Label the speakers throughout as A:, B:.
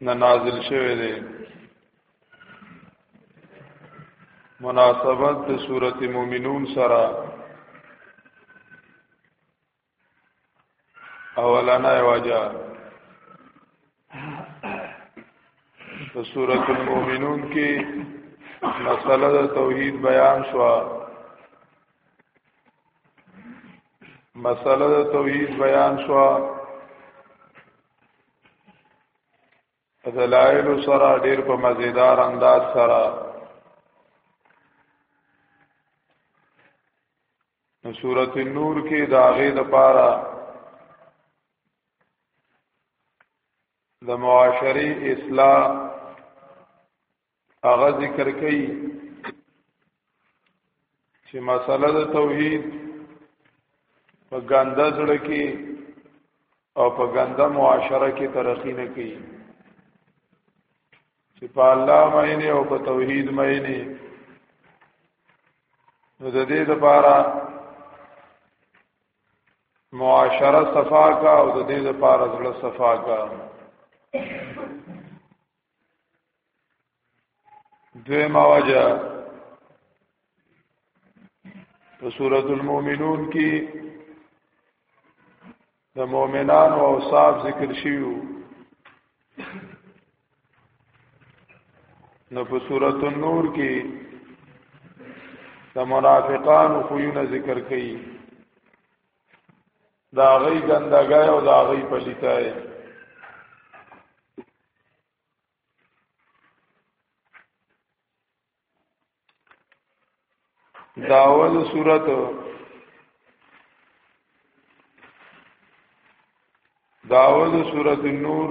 A: نه نازل شوه دی مناسبت د سورت مومنون سره اولانه واجه د سورت المومنون کې مسله د توحید بیان شو مسله د توحید بیان شو دلائل سره ډیر په مزیدار انداز سره نو سورۃ النور کې داغه د پاره د معاشري اصلاح هغه ذکر کوي چې مسله د توحید په ګنده زړه کې او په ګنده معاشره کې ترقی نه کوي چې په الله مینه او په توحید مینه نو د دې لپاره معاشره صفا کا او د دې لپاره زړه صفا کا دویمه وجه په سورۃ المؤمنون کې د مؤمنانو او صاحب ذکر شیو نو په سورۃ النور کې د منافقانو خوونه ذکر کړي دا غي ګندګای او دا غي پلیتای داول صورت داول صورت النور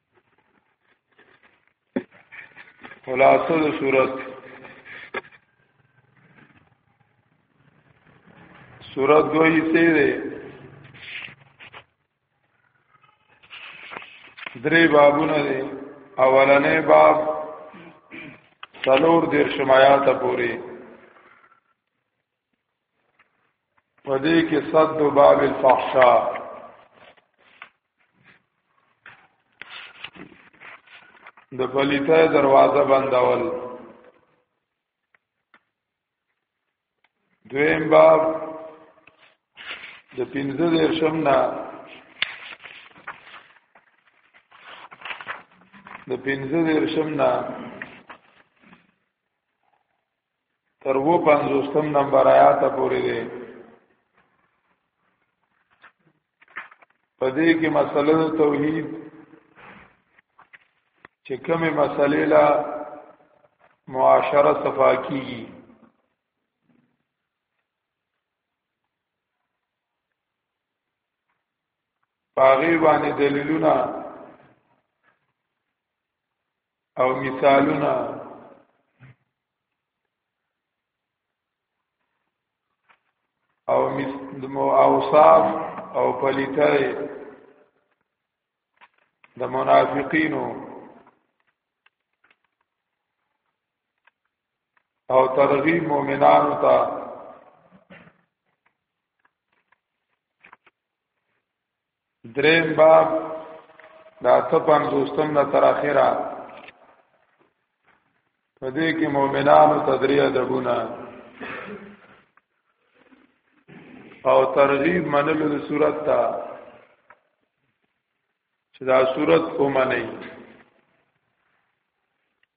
A: خلاصه د صورت صورت دوی سي ده درې بابونه دي اولنې باب څلور دیر شمایات پوری پدې کې صد باب الفحشاء د پلیته دروازه بندول دویم باب د پنځه درشم نه د پنځه درشم نه تر وو پنځوستم نمبر آیات پورې دی په دې کې مسله توحید چې کومه مسلې لا معاشره صفا کیږي پاغي باندې دلیلونه او مثالونه او مو اوصاف او پلیتای د منافقینو او ترغیب مؤمنانو ته دریم باب دا ته پنځوستم نه تر اخره په دې کې مؤمنانو تدری ادبونه او ترغیب منلو د صورت ته چې دا صورت کومه نه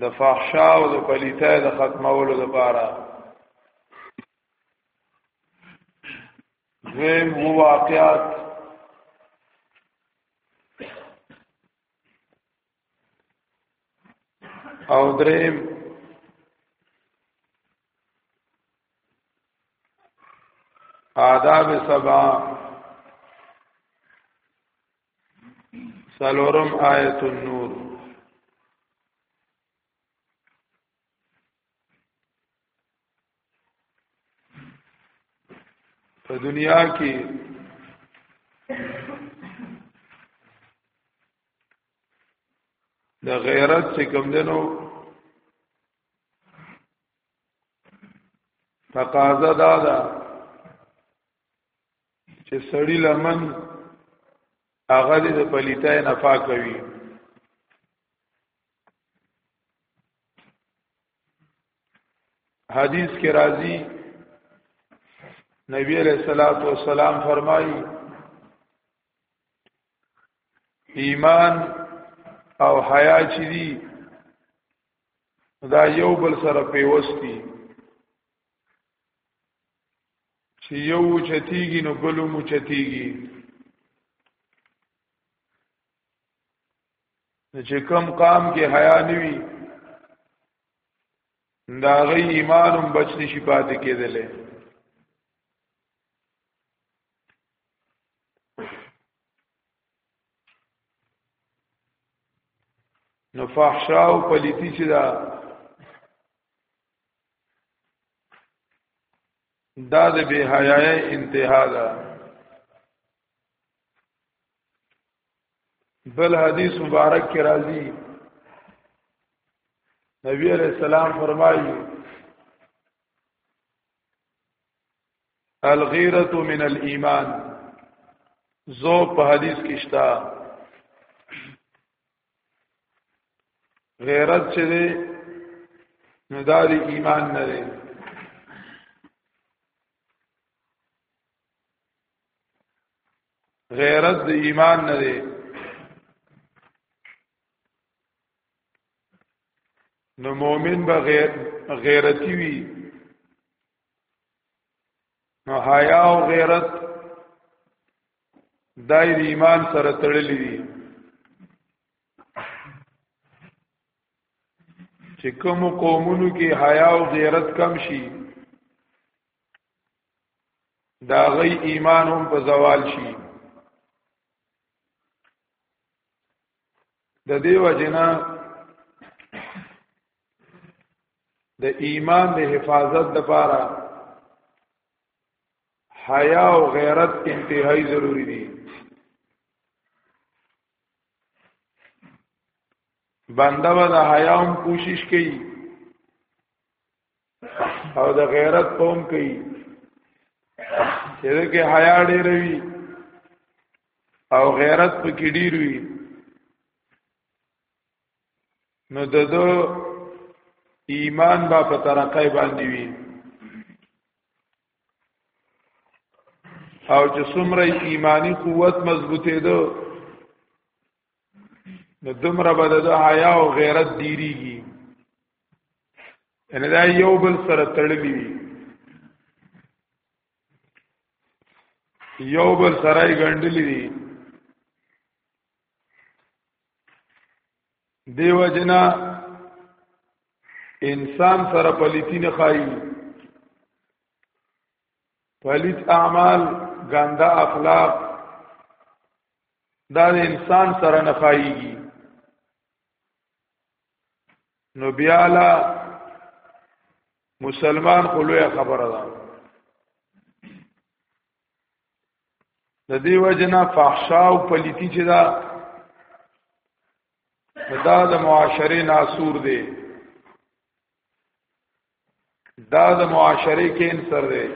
A: د فحشا او د پلیتای د ختمولو لپاره دویم هو واقعات او دریم آداب سبا سلورم آیت النور په دنیا کې د غیرت چې کوم دنو تقاضا دا ده چې سړی لمن هغه دې د پلیتای نه پاکوي حدیث کې راځي نبی علیہ الصلوۃ والسلام فرمایي ایمان او حیا چې دي دا یو بل سره پیوستي چې یو چتیږي نو بل مو چتیږي چې کم قام کې حیا نوي دا غي ایمانم بچ نشي پاتې کېدلې نو فحشا او پلیتی چې دا دا د بے حیاي انتها ده بل حدیث مبارک کې راځي نبی علیہ السلام فرمایي الغیرۃ من الايمان زو په حدیث کې شتا غیرت چې دی نو دا د ایمان نه دی غیرت د ایمان نه دی نو مؤمن به غیر غیرتی وي نو حیا او غیرت دای د ایمان سره تړلې دي چې کوم قومونو کې حیا او غیرت کم شي دا غي ایمان هم په زوال شي د دې وجنا د ایمان د حفاظت لپاره حیا او غیرت انتهایی ضروری دي بنده و د حیا هم کوشش کوي او د غیرت قوم کوي چې دغه حیا ډېر وي او غیرت پکې ډېر وي نو ددو ایمان با په ترقه باندې وي او چې څومره ایمانی قوت مضبوطې ده نو دومره به د حیا او غیرت دیریږي ان دا یو بل سره تړلی وي یو بل سره یې ګڼډلی دي دیو جنا انسان سره پلیتی نه خای پلیت اعمال ګنده اخلاق دا انسان سره نه خایږي نو بیا لا مسلمان خو لوی خبره ده د دې وجنه فحشا او پلیتی چې دا دا د معاشره ناسور دی دا د معاشره کې انسر دی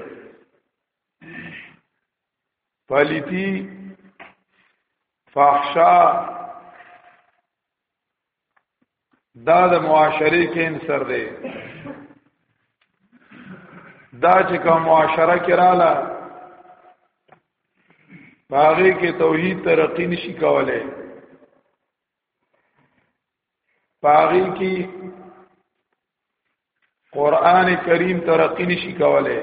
A: پلیتی فحشا دا د معاشري کینسر دی دا چې کوم معاشره کې رااله باغې کې توحید ترقی نشي کولای باغې کې قران کریم ترقی نشي کولای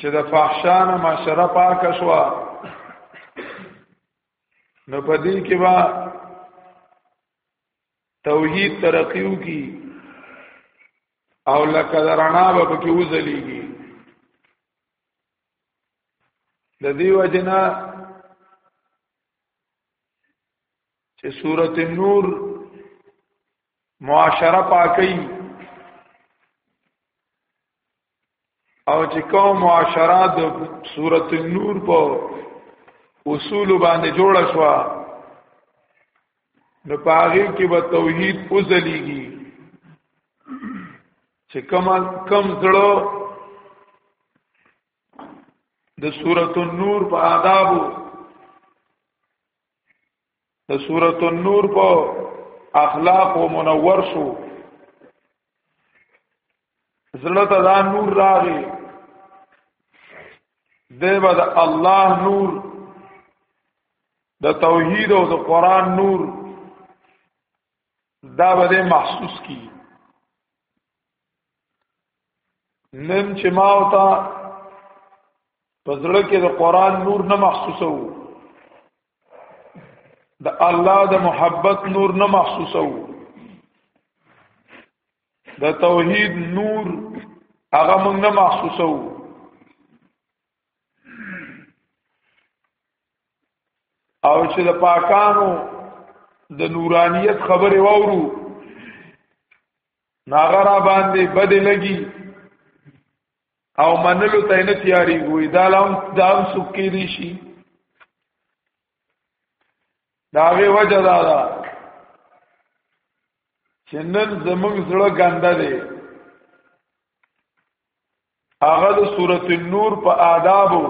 A: چې د فحشانه معاشره پاک شوا نو پدې کې با توحید ترقیو کی او لکه درنا به پکې وځلېږي د دې وجنا چې سورته نور معاشره پاکي او چې کوم معاشره د سورۃ النور په اصول باندې جوړ شو نو پاغي کې به توحید اوزلېږي چې کم کم زړه د سورۃ النور په آدابو د سورۃ النور په اخلاق او منور شو زړه ته دا نور راغی دیو د الله نور د توحید او د قران نور دا به محسوس کی نن چې ما او تا پزړه کې د قران نور نه محسوسو د الله د محبت نور نه محسوسو د توحید نور هغه موږ نه محسوسو او چې د پاکانو د نورانیت خبره وورو ناغرا باندې بد لګي او منلو ته نه تیاری وي دا لام دام سکې دي شي داغه وجه دا ده چې نن زمونږ زړه ګنده دی هغه د سورته النور په آدابو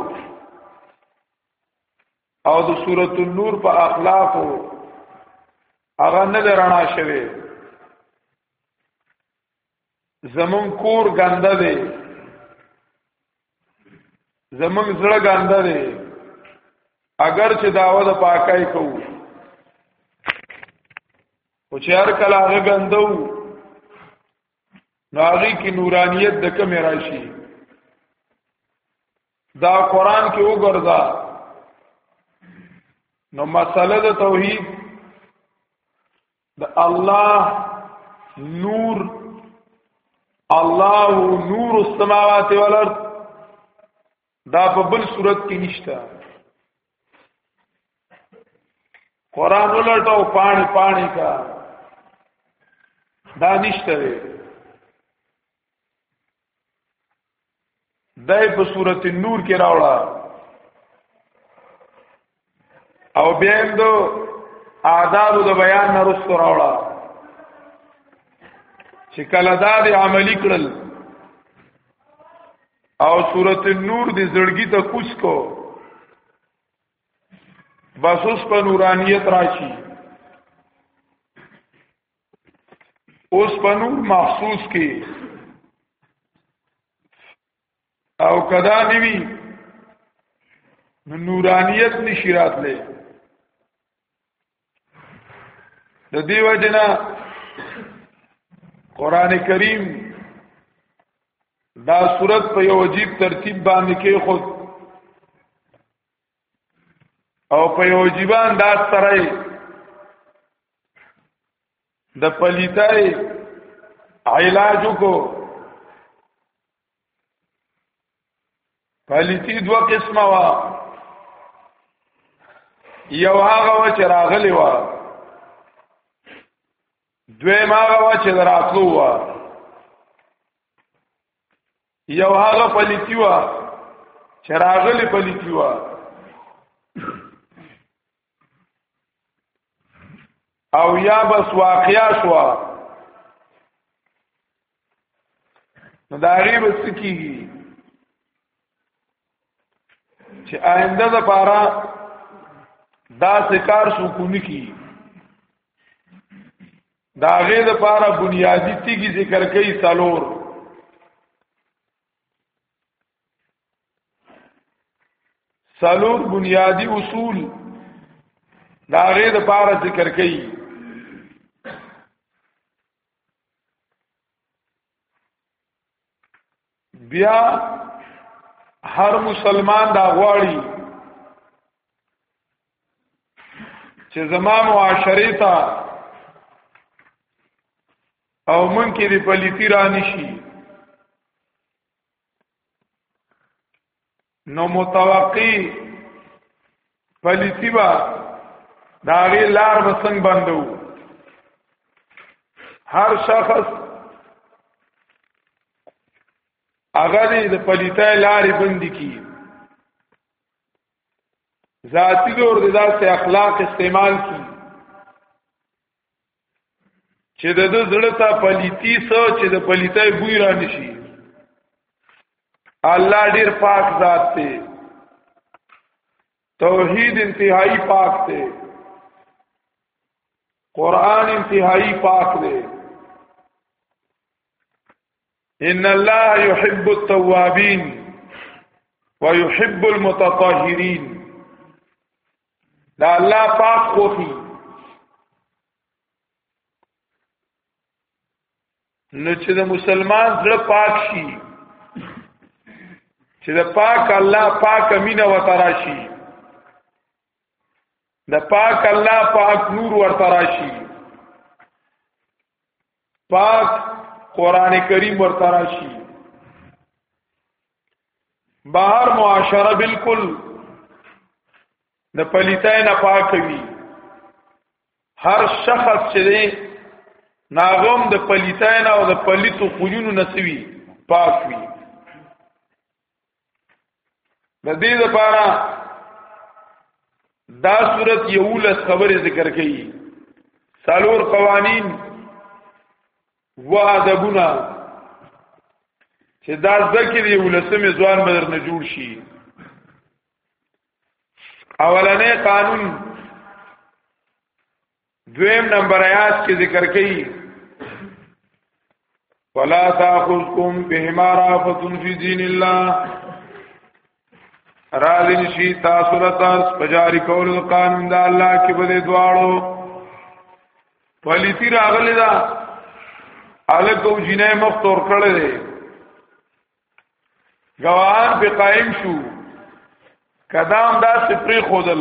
A: او د سورۃ النور په اخلاق هغه نه رڼا شوه زمون کور ګنده دی زمون زړه ګنده دی اگر چې داوا د پاکای کوو او چې هر کله هغه ګندو نو هغه کې نورانیت د کم راشي دا قران کې وګرځا نو مسله د توحید د الله نور الله نور السماوات والارض دا په بل صورت کې نشته قران ولټو پانی پانی کا دا نشته وی دای په صورت نور کې راوړه او بیا هم دو آداب د بیان نه رسو راوړه چې کله دا د عملی کړل او صورت نور د زړګي ته کوس کو بس اوس په نورانیت راشي اوس په نور مخصوص کې او کدا نیوی نورانیت نشی راتله د دیو جنا قران کریم دا صورت په یو عجیب ترتیب باندې کې خود او په یو جیبان دا سره د پلیتای علاج کو پلیتی دو قسمه وا یو هغه و چې راغلی و دوی ما هغه و چې دراتلو و یو هغه پلیتی و چې راغلی پلیتی و او یا بس واقعیا شو نو دا غیب سکیږي چې آینده د پاره دا سکار سکونی کی دا غي د پاره بنیادی تیږي ذکر کوي سالور سالور بنیادی اصول دا غي د پاره ذکر کوي بیا هر مسلمان دا غواړي چې زما معاشره ته او من کې دی پلیتی را نشي نو متوقی پالیسی با داغی لار بسنگ بندو هر شخص هغه دی د پلیتای لارې بندي کی ذاتی دور د داسې اخلاق استعمال کی چې د دې زړه ته پلیتی سو چې د پلیتای بوی را نشي الله ډیر پاک ذات دی توحید انتهایی پاک دی قران انتهایی پاک دی ان الله يحب التوابين ويحب المتطهرين دا الله پاک خوخي نو چې د مسلمان زړه پاک شي چې د پاک الله پاک امینه وتراشي د پاک الله پاک نور ورتراشي پاک قران کریم ورتراشي بهر معاشره بالکل د پلیتای نه پاکوي هر شخص چې دی ناغم د پلیتای نه او د پلیتو خویونو نسوي پاک وي د دې لپاره دا صورت یو لس خبره ذکر کړي سالور قوانین و ادبونه چې دا ذکر دی ولسمه ځوان بدر نه جوړ شي اولنې قانون دویم نمبر آیات کې ذکر کړي ولا تاخذكم بهما رافه في دين الله راغلی شي تاسو له تاسو په جاری کولو د قانون د الله کې به دې دواړو پالیسی راغلی دا الګ او جنې مخ تور کړل دي ګواهان په قائم شو کدام دا سپری خودل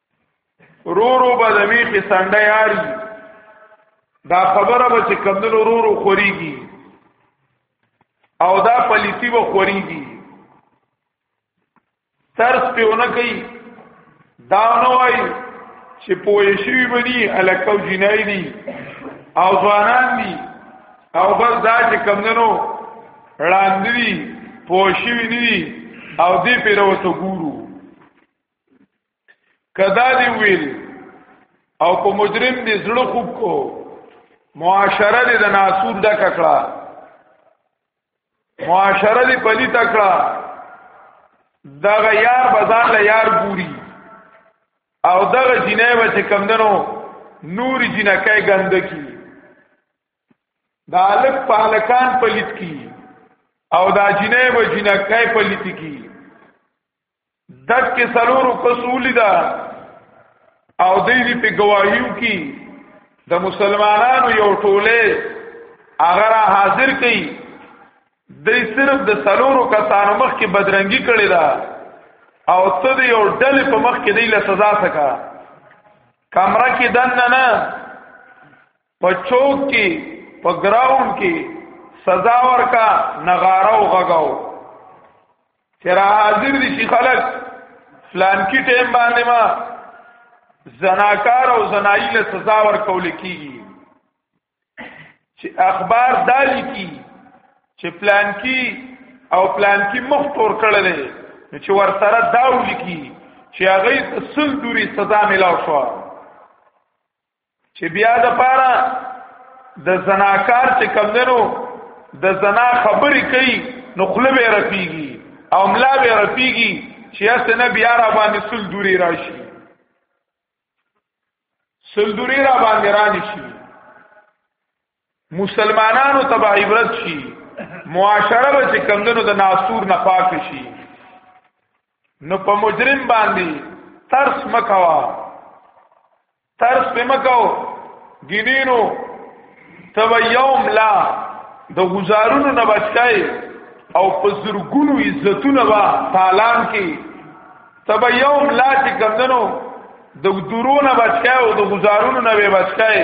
A: رو رو به د میخې سنډه یاري دا خبره به چې کمدنو رو رو خوریږي او دا پلیتی به خوریږي ترس په ونه کوي دا نه وای چې پوه شي بني الکو جنای دي او ځوانان دي او بس دا چې کمندنو وړاندې پوه شي نه دي او دې پیروته ګورو کدا دی ویل او په مجرم دی زړه خوب کو معاشره دی د ناسور د ککړه معاشره دی پلی تکړه دغه یار بازار له یار ګوري او دغه جنې و چې کمندنو نور جنکه ګندکی دا لک پهلکان پلیت کی او دا جنې و جنکه پلیت کی دک کې سلورو کسولی دا او دې دې په گواهیو کې د مسلمانانو یو ټوله اگر حاضر کړي دې صرف د سلورو کسانو مخ کې بدرنګي کړي دا او ته دې یو ډلې په مخ کې دې له سزا سکا کمره کې دنه نه په چوک کې په ګراوند کې سزا ورکا نغاره او غغاو چې را حاضر دي شي خلک فلان کی ټیم باندې ما زناکار او زنایی له سزا ورکول کیږي چې اخبار دالی کی چې پلان کی او پلان کی مخ تور کړل دي چې ور سره داول کی چې هغه سل دوری سزا ملاو شو چې بیا د پاره د زناکار چې کمندنو د زنا خبرې کوي نو خله به رپیږي او ملا به رپیږي چې اسنه بیا را باندې سل دوری راشي سل دوری را باندې رانی شي مسلمانانو تبع عبرت شي معاشره به چې کمندونو د ناسور نه پاک شي نو په مجرم باندې ترس مکوا ترس په مکاو ګینینو تب یوم لا د گزارونو نه بچای او په زرګونو عزتونه با تالان کی تب یوم لا چې کمندونو د درو نه بچای او د گزارونو نه به بچای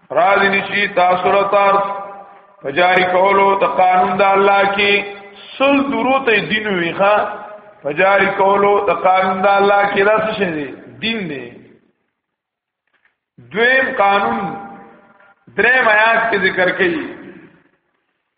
A: راځي نشي تاسو را تار فجاری کولو د قانون د الله کې سل درو ته دین وی ښا فجاری کولو د قانون د الله کې راس شي دین دی دویم قانون درې آیات کې ذکر کړي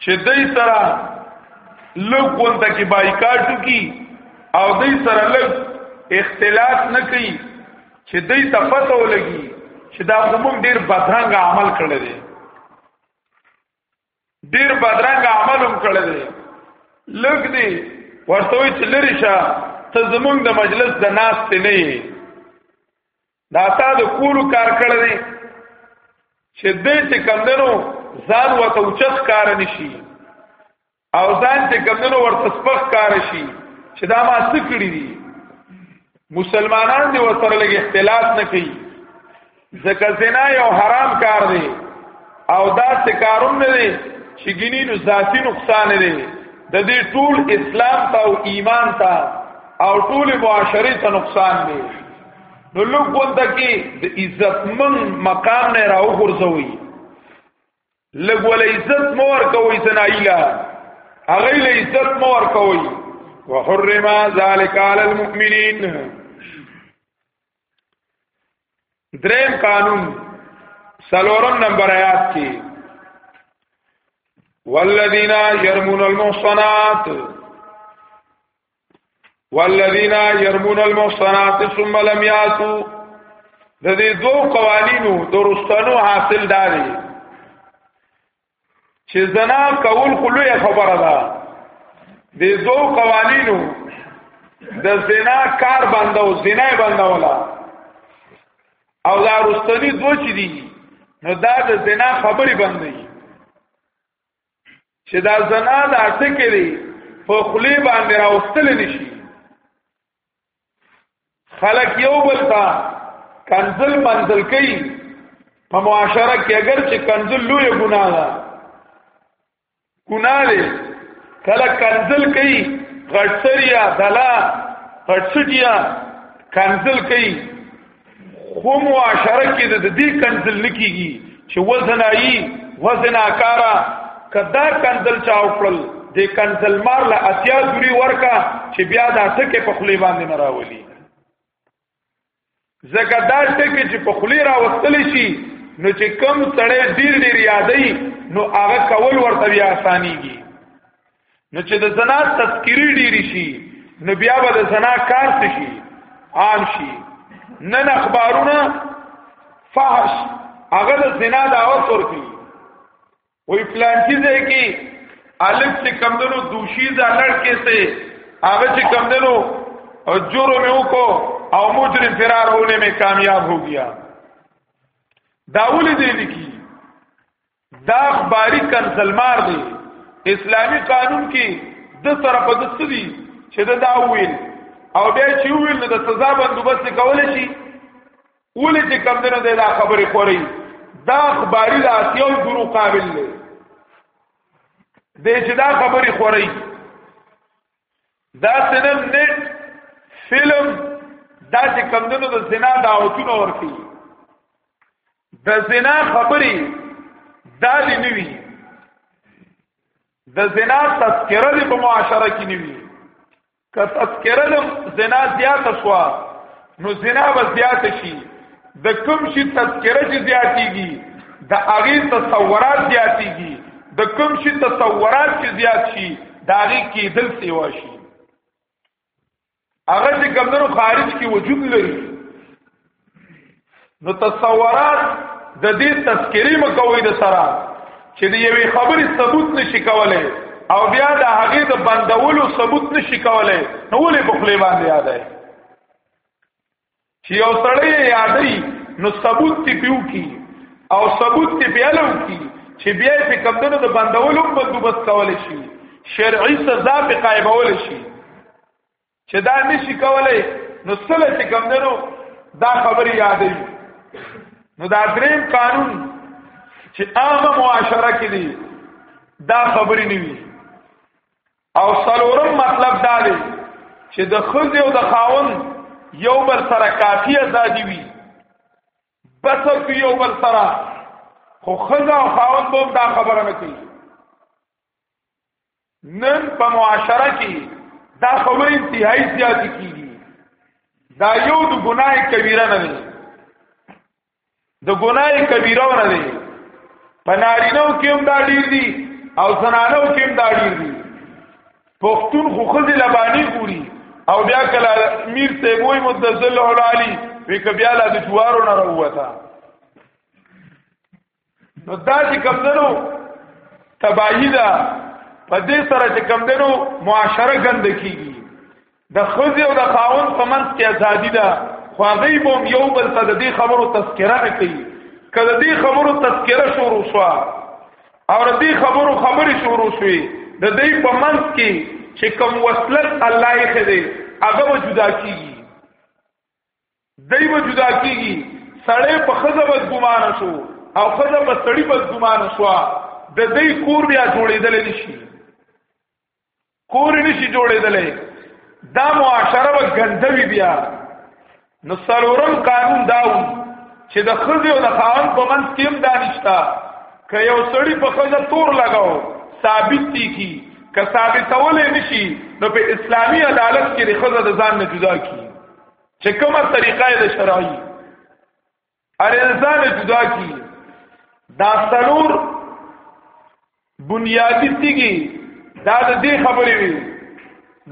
A: چې دای سره لږ غونډه کې بایکاټ کی او دای سره لږ اختلاف نه کوي چې دای ته پته ولګي چې دا موږ ډیر بدرنګ عمل کړل دي ډیر بدرنګ عمل هم کړل دي لږ دی ورته چې لری شه ته زمونږ د مجلس د ناس ته نه دا تا د کولو کار کړی دی چې دې چې کمندنو ځان وته اوچت کار نشي او ځان چې کمندنو ورته سپخ کار شي چې دا ما څه کړی دي مسلمانان دی وسره لګ اختلاف نه کوي ځکه زنا یو حرام کار دی او دا څه کارون نه دی چې ګینی نو ذاتی نقصان دی د دې ټول اسلام ته او ایمان ته او ټول معاشري ته نقصان دی نو لوګ غونډه کې د عزت من مقام نه راو ګرځوي لګ ول عزت مور کوي زنایلا هغه له عزت مور کوي وحرم ذلك على المؤمنين دریم قانون سلورم نمبر آیات کې والذین يرمون المحصنات والذین یرمون المحصنات ثم لم یاتو د دې دوه قوانینو درستانو حاصل داري چې زنا کول خلوی خبره ده د دوه قوانینو د زنا کار بنده او زنا بنده ولا او دا رستنی دوه چې دي نو دا د زنا خبري بندي چې دا زنا د اټکې دی په خلی باندې راوستل نشي خلک یو بل ته کنزل منزل کوي په معاشره کې اگر چې کنزل لوی ګناه ده ګناه دی کله کنزل کوي غټسریا دلا غټسټیا کنزل کوي خو معاشره کې د دې کنزل نکېږي چې وزن آئی وزن آکارا کدا کنزل چا وکړل د کنزل مار له اتیا دوری ورکا چې بیا دا ټکه په خلی باندې نه راولي زګه دا ټکه چې په خلی راوستل شي نو چې کم سړی ډیر ډیر یادای نو هغه کول ورته بیا اسانيږي نو چې د زنا تذکری ډیری شي نو بیا به د زنا کار څه شي عام شي نن اخبارونه فحش هغه د زنا دعوت ورکړي وې پلان چې ده کې الف چې کمندونو دوشي ځلړ کې سه هغه چې کمندونو جرم یو کو او مجرم فرار ہونے میں کامیاب ہو گیا داول دې لیکي دا اخباری کنسلمار دی اسلامی قانون کې د سره په د سدي چې دا دا ویل او بیا چې ویل نو د سزا بندوبست کول شي ولې چې کم دنو دا خبرې خوري دا اخباری د اسیو ګرو قابل دی د چې دا خبرې خوري دا سنن نت فلم دا چې کمدنو د زنا دعوتونه ورکی د زنا خبرې دا دی نوی د زنا تذکره دی په معاشره کې نوی که تذکره د زنا زیاته شوه نو زنا به زیات شي د کوم شي تذکره چې زیاتېږي د هغه تصورات زیاتېږي د کوم شي تصورات چې زیات شي د هغه کېدل سیوا شي هغه چې کمندونو خارج کې وجود لري نو تصورات د دې تذکری مکوې د سره چې د یوې خبرې ثبوت نشي کولای او بیا د هغې د بندولو ثبوت نشي کولای نو ولې په خپل باندې یادای چې یو سړی یادای نو ثبوت تی پیو کی او ثبوت تی پیالو کی چې بیا په کمدنو د بندولو بندوبست کول شي شرعي سزا په قائمول شي چې دا نشي کولای نو سره چې کم دنو دا خبرې یادې نو دا دریم قانون چې عامه معاشره کې دي دا خبرې نه وي او څلورم مطلب دا دی چې د خزې او د خاون یو بل سره کافی ازادي وي بس یو بل سره خو خزه او خاون به دا خبره نه کوي نن په معاشره کې دا خبره انتهایی زیات کیږي دا یو د ګناه کبیره نه دی د ګناه کبیره نه دی په نارینو کې هم دا ډیر دي او زنانو کې هم دا ډیر دي پښتون خو خزي لبانی ګوري او بیا کله میر ته وای مدذل العالی وی ک بیا لا د جوارو نه وروته نو دا چې کم دنو تباہی ده په دې سره چې کم دنو معاشره ګند کیږي د خوځي او د خاون په منځ کې ازادي ده خو هغه به یو بل ته د دې خبرو تذکرہ نه کوي کله دې خبرو تذکرہ شروع شو او دې خبرو خبرې شروع شوې د دې په منځ کې چې کوم وصلت الله یې خدي هغه جدا کیږي دای به جدا کیږي سړی په خزه بس ګمان شو او خزه په سړی بس ګمان شو د دې کور بیا جوړېدل نشي کور نشي جوړېدل دا معاشره به ګندوي بیا نو سرورم قانون داو چې د خزه او د خاون په منځ کې هم دانشتا که یو سړی په خزه تور لگاو ثابت دي کی که ثابتول نشي نو په اسلامی عدالت کې د خزه د ځان نه جدا کی چې کومه طریقه یې د شرعي ار انسان جدا کی دا څلور بنیادی تیږي دا د دې خبرې وي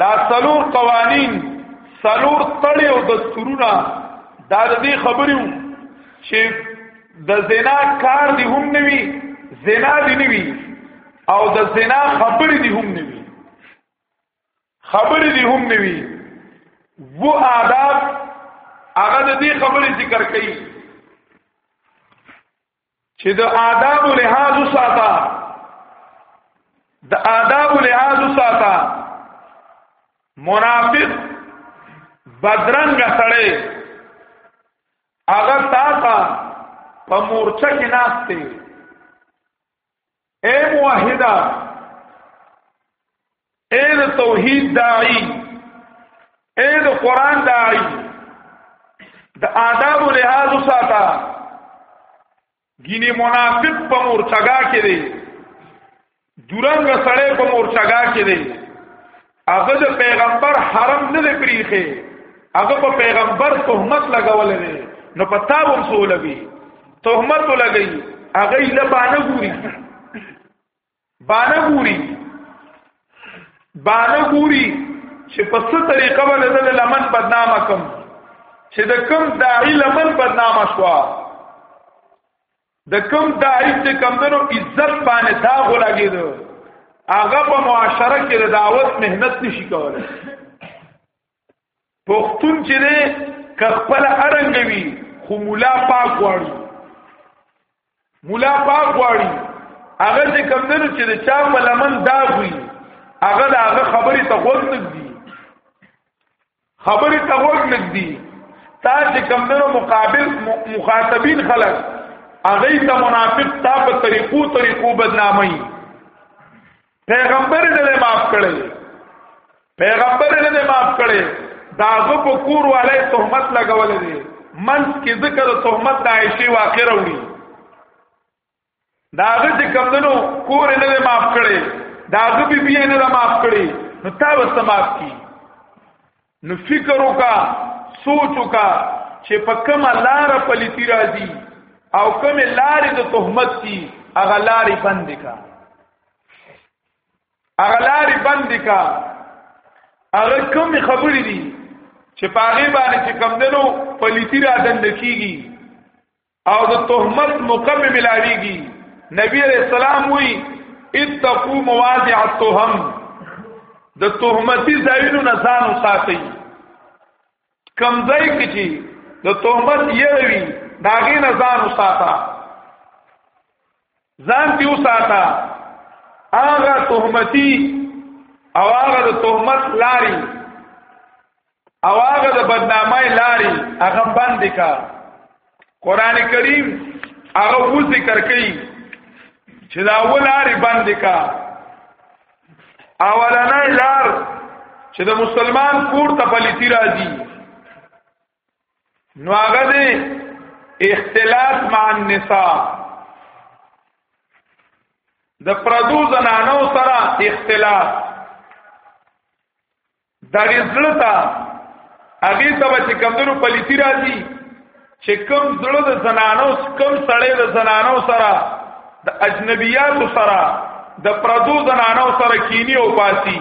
A: دا څلور قوانین څلور تړي او دستورونه دا د دې خبرې وو چې د زنا کار دی هم نه وي زنا دی نه وي او د زنا خبرې دی هم نه وي خبرې دې هم نه وي وو آداب هغه د دې خبرې ذکر کړي چې د آداب لحاظ ساته د آداب لحاظ ساته منافق بدرنګ سړی هغه تا ته په مورچه کې ناشته اے موحدا اے د توحید داعی اے د قران داعی د آداب لحاظ ساته ګینه منافق په مورچګه کې دی دورنګ سړی په مورچګه کې دی هغه د پیغمبر حرم نه دی پریخه هغه په پیغمبر تهمت لګول نه نو په تا هم سو لګي تهمت لګي هغه له باندې ګوري باندې ګوري باندې ګوري چې په څه طریقه باندې د لمن بدنامه کوم چې د کوم داعی لمن بدنامه شو د کم تعریف چې کم دنو عزت باندې دا غلاګي دو هغه په معاشره کې د دعوت مهنت نشي کولای پښتون چې نه کخپل ارنګوي خو مولا پاک واړي مولا پاک واړي هغه چې کم دنو چې د چا په لمن دا وي هغه د هغه خبرې ته غوږ نږدي خبرې ته غوږ نږدي تا چې کمندونو مقابل مخاطبین خلق هغه ته منافق تا په طریقو طریقو بدنامي پیغمبر دې معاف کړي پیغمبر دې معاف کړي داغه په کور والے تهمت لګولې دي منس کې ذکر تهمت د عائشه واقع وروړي دا هغه چې کمندنو کور نه له معاف کړي دا هغه بي بي نه له معاف کړي نو تا وسته معاف کی نو فکر وکا سوچ وکا چې په کومه لار پلیتی راځي او کومه لارې د تهمت کی هغه لارې بند کا هغه لارې بند کا هغه کوم خبرې دي چې پاغه باندې چې کمندنو پلیتی را دند کیږي او د تهمت مقام ملاویږي نبی علیہ السلام وی اتقوا مواضع التهم د تهمتي ځایونو نه ځان وساتئ کم ځای کې چې د تهمت یوي داغې نه ځان وساته ځان کې وساته هغه تهمتي او هغه د تهمت لاري او هغه د بدنامۍ لاري هغه بند کا قران کریم هغه و ذکر کوي چې دا ولاري بند کا اولنې لار چې د مسلمان کور ته پلیتی راځي نو هغه دی اختلاط مع النساء د پردو زنانو سره اختلاط دا یې زړه ته هغه ته چې کمندونو پلیتی راځي چې کم زړه د زنانو کم سړی د زنانو سره د اجنبیاتو سره د پردو زنانو سره کینی او پاسی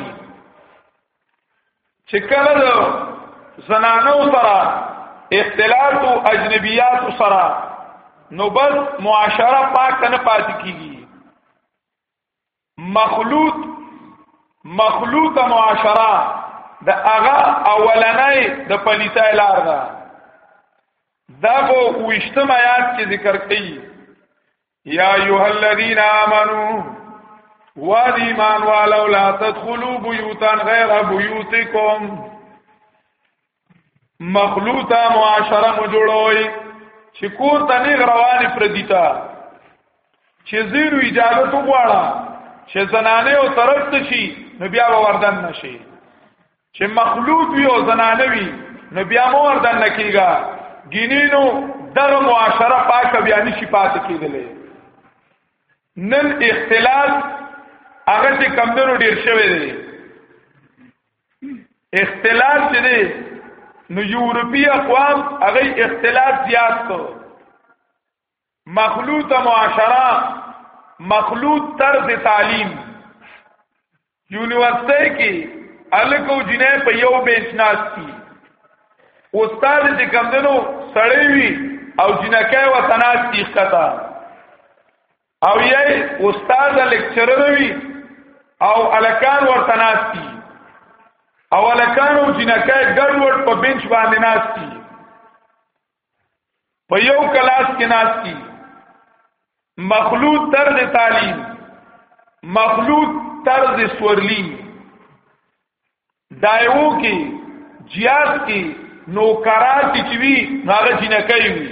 A: چې کله د زنانو سره اختلاط او اجنبیات سره نو بس معاشره پاک نه پاتې کیږي مخلوط مخلوط معاشره د هغه اولنۍ د پلیتای لار ده دا په وشتم آیات کې ذکر کړي یا ایه الذین آمنو وادی ایمان والو لا تدخلوا بیوتان غیر بیوتکم مخلوطه معاشره مو جوړوي چې کور ته نه روانې پردیتا چې زیرو اجازه تو غواړه چې زنانه او طرف ته شي نو بیا به وردن نشي چې مخلوط وي او زنانه وي نو بیا مو وردن نکیږي ګینینو دغه معاشره پاک بیا نشي پاتې کېدلې نن اختلاط هغه چې کمندونو ډیر شوی دی اختلاف چې دی نو یورپی اقوام هغه اختلاف زیات کو مخلوط معاشره مخلوط طرز تعلیم یونیورسيټي کې الکو جنې په یو بیچ ناشتي استاد چې کمندنو سړی وي او جنکه و تناشتي ښکتا او یې استاد لیکچرر وی او الکان ورته ناشتي او الکان او جنکه ګډوډ په بنچ باندې ناشتي په یو کلاس کې ناشتي مخلوط طرز تعلیم مخلوط طرز سورلی دایو کې جیاز کې نو کراتی چې وی هغه جنکه وی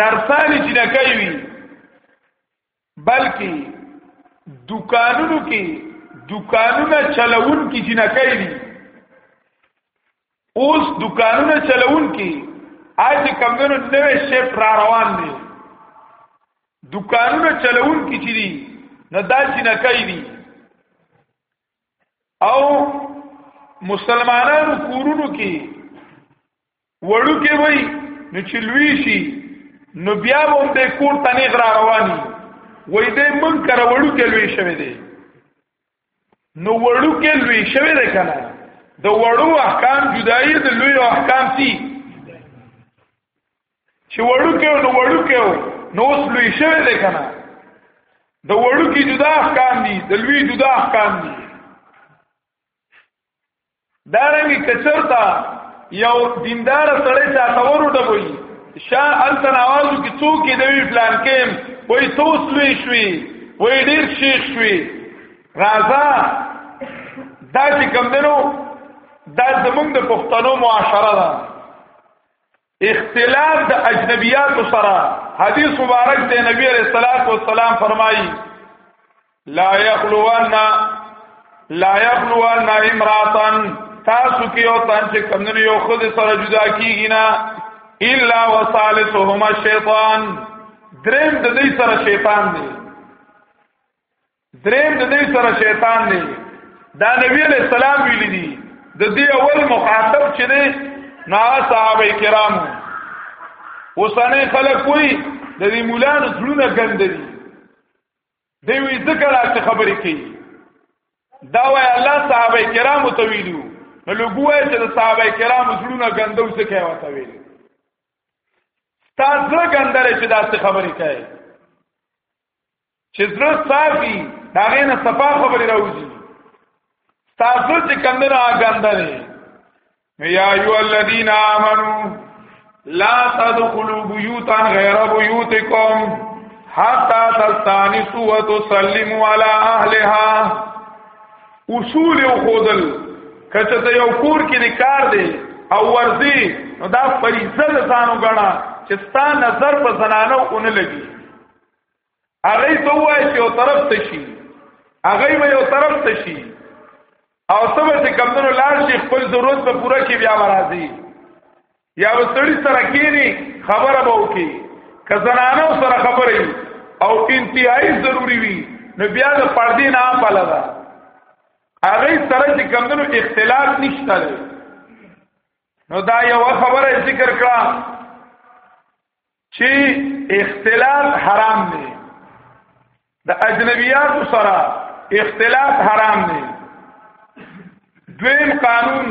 A: نرسانی چې نه کوي بلکې دکانونو کې دکانونه چلون کې چې نه کوي اوس دکانونه چلون کې آج کمونو نوې شپ را روان دي دکانونه چلون کې چې دي نه دا چې نه کوي او مسلمانانو کورونو کې وړوکې وي نو چې لوی شي نو بیا هم د کور ته نه غرا رواني وای دې منکر وړوکې لوی شوی دی نو وړوکې لوی شوی دی کنه د وړو احکام جدایي د لوی احکام سي چې وړوکې نو وړوکې نو اوس لوی شوی دی کنه د وړوکې جدا احکام دي د لوی جدا احکام دي دارنګي کچرتا یو دیندار سره چا تورو ډبوي شاه التن आवाज کی څوک دی پلان کېم وای توس لوي شوي وای ډیر شیخ شوي رازا دا چې کم دنو دا زمونږ د پښتنو معاشره ده اختلاط د اجنبیات سره حدیث مبارک دی نبی علیہ الصلوۃ والسلام فرمایي لا یخلون لا یخلون امراتن تاسو کې او تان چې کمنو یو خود سره جدا کیږي نه الا وصالحهما شیطان دریم د دې سره شیطان دی دریم د دې سره شیطان دی دا نبی علیہ السلام ویلی دی د دې اول مخاطب چې دی نا صحابه کرام وسانه خلک کوئی د دې مولانو زړونه ګند دي دوی وی ذکر اچ خبرې کوي دا وای الله صحابه کرام ته ویلو نو لګوي چې د صحابه کرام زړونه ګندو څه کوي وته ویل تاسو ګندره چې دا څه خبرې کوي چې زړه صافي دا غي نه صفا خبرې راوځي تاسو چې کندره اګنده نه یا ایو الذین آمنو لا تدخلوا بیوتا غیر بیوتکم حتا تستانسوا وتسلموا علی اهلها اصول او خودل کچه ته یو کور کې نکار دی او ورزي نو دا فریضه ده ځانو غنا چې ستا نظر په زنانو اون لګي هغه ته وای چې یو طرف ته شي هغه به یو طرف ته شي او سبا چې کمندونو لار شي خپل ضرورت په پوره کې بیا راځي یا وسړي سره کېني خبره به وکي کزنانو سره خبرې او انتهایی ضروری وي نو بیا د پردې نه پاله ده هغه سره چې کمندونو اختلاف نشته نو دا یو خبره ذکر کړه چې اختلاط حرام دی د اجنبیات سره اختلاط حرام دی دویم قانون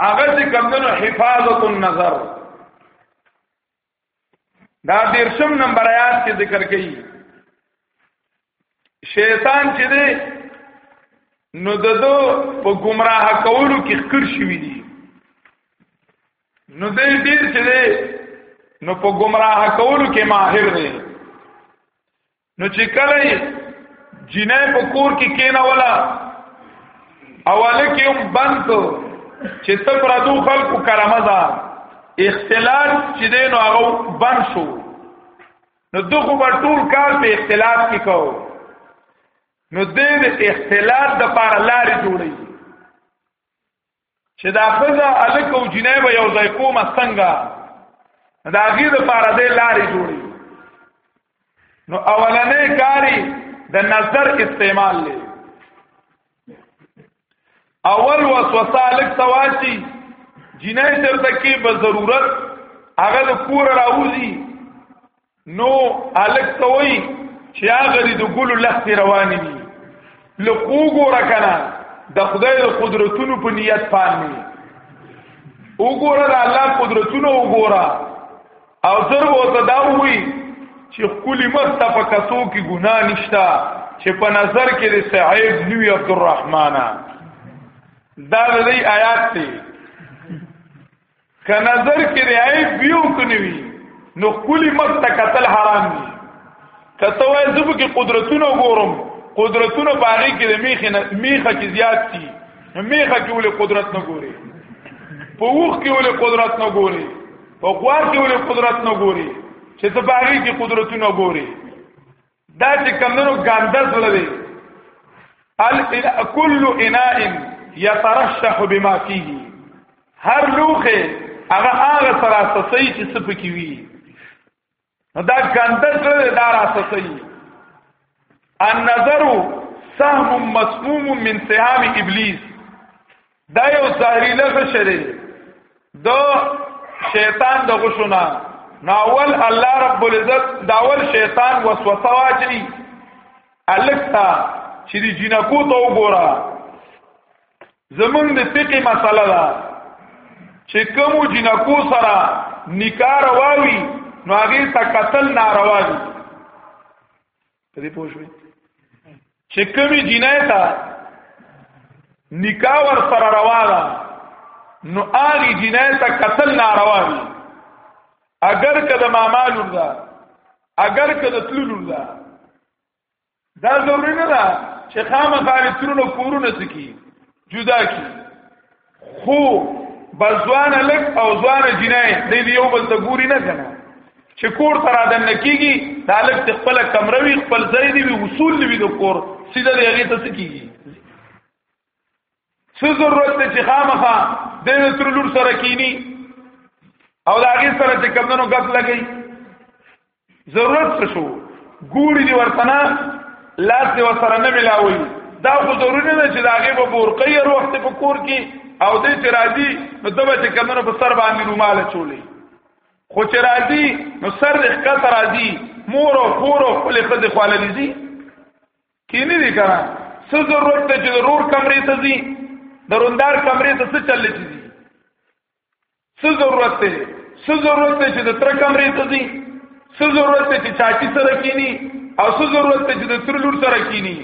A: هغه چې کمندونو حفاظت النظر دا دیرشم نمبر آیات کې ذکر کړي شیطان چې دی نو ددو په گمراه کولو کې خکر شوی دی نو دې دې چې دې نو په گمراه کولو کې ماهر دی نو چې کله جنې په کور کې کېنا ولا اواله کې هم بند کو چې ته پر دو خلکو کرامه ده اختلاط چې دې نو هغه بند شو نو دغه په ټول کال په اختلاط کې کو نو دې اختلاط د پار لارې جوړي چې دا خزه الک او جنې به یو ځای کومه څنګه دا غیر لپاره د لارې جوړي نو اولنې کاری د نظر استعمال لې اول وسوسه الک تواچی جنې تر تکي به ضرورت هغه د کور راوځي نو الک توي چې هغه د ګلو لختې روانې دي لکو ګوره کنه د خدای د قدرتونو په نیت باندې وګوره د الله قدرتونو وګوره او زر وته دا وی چې کلی مخته په کتو کې ګنا نشتا چې په نظر کې د صاحب نوی عبدالرحمن دا د آیات دی که نظر کې دی عیب ویو کنه وی نو کلی مت ته قتل حرام دي کته وای زب کې قدرتونه ګورم قدرتونه باغی کې د میخه میخه کې زیات دي میخه کې ولې قدرت نه ګوري په وښ کې ولې قدرت نه ګوري په غوار کې ولې قدرت نه ګوري چې ته باغی کې قدرتونه ګوري دا چې کمنو ګاندا زړه دی ال کل اناء يترشح بما فيه هر لوخه هغه هغه سره سسي چې سپ کی وی دا ګاندا زړه دا را سسي النظر سهم مسموم من سهام ابلیس دا یو ظاهری لفظ شری دو شیطان د غشنا ناول الله رب العزت داول شیطان وسوسه واچي الکتا چې دی جنکو ته وګوره زمونږ د فقې مسله ده چې کوم جنکو سره نکاح رواوي نو هغه ته قتل ناروا دي په دې پوه شوي چې کومې جنای ته نکاح ور سره روا ده نو هغه جنای ته قتل ناروا دي اگر کده ماما لور ده اگر کده تلو لور ده دا ضروري نه ده چې خامخا ترونو کورونه سکی جدا کی خو بزوانه لک او ځوانه جنای دې یو بل ته ګوري نه کنه چې کور تر اذن نکیږي دا لک ته خپل کمره وی خپل ځای دی وی اصول دی د کور سیده دی هغه ته کیږي څه ضرورت ته چې خامخا د تر لور سره کینی او دا هغه سره چې کمنو غف لګی ضرورت څه شو ګوري دی ورتنه لاس دی ورسره نه ملاوي دا خو ضروري نه چې دا غي په بورقي هر وخت په کور کې او دې چې راځي نو دبه چې کمنو په سر باندې روماله چولې خو چې راځي نو سر دې ښکته راځي مور او خور او خپل خځه خواله لذي کینې دي کنه څه ضرورت ته چې ضرور کمرې ته ځي دروندار کمرې ته څه چلې ځي څه ضرورت دی څه ضرورت دی چې د تر کمرې ته ځي څه ضرورت دی چې چاچی سره کینی او څه ضرورت دی چې د تر لور سره کینی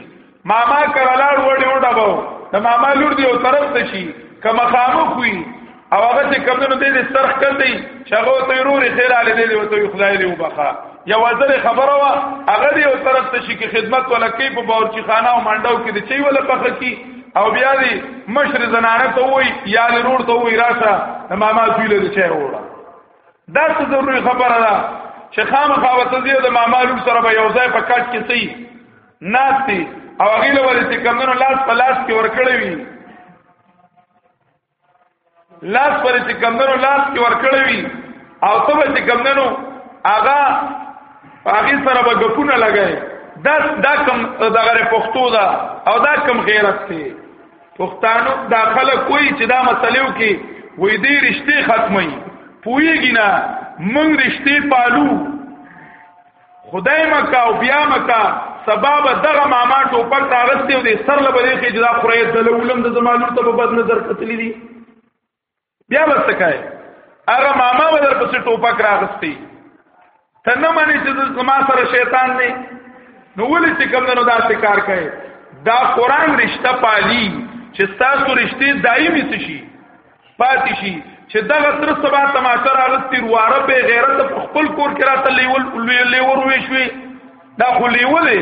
A: ماما کرالاړ وړي وډباو د ماما لور دی او طرف ته شي کما خامخ وي او هغه چې کمونو دې سرخ کړی چې هغه ته وروري خیر علي دې او ته خدای دې وبخا یو ځل خبره وا هغه دی یو طرف ته شي کې خدمت ولا کوي په باورچی خانه او منډو کې د چي ولا پخ کی او بیا دی مشر زنانه ته وای یا لرور ته وای راشه ماما دوی له چي وړه دا څه ضروري خبره ده چې خامخا وتزي د ماما لور سره به یو ځای په کټ کې سي ناشتي او هغه له ولې چې کمنو لاس په لاس کې ورکړې وي لاس پر چې کمندنو لاس کې ورکړې وي او ته به چې کمندنو هغه هغه سره به ګپونه لګای دا دا کم دا غره پښتو دا او دا کم غیرت دی پښتانو دا خلک کوئی چې دا مسلو کې وې دې رشته ختمي پوېږي نه موږ رشته پالو خدای مکا او بیا مکا سبب دغه ماما ټوپک راغستې او د سر له بلې کې جدا خورې د لولم د زمانو ته په بد نظر کتلې دي بیا وسکای هغه ماما ودر پسې ټوپک راغستې ته نه مانی چې زما سره شیطان دی نو ولې چې کوم نو دا کار کوي دا قران رشتہ پالي چې تاسو رشتې دایمي شي پاتې شي چې دغه تر سبا تماشه راغستې واره به غیرت په خپل کور کې راته لیول لیور وې شوې دا خو لیولې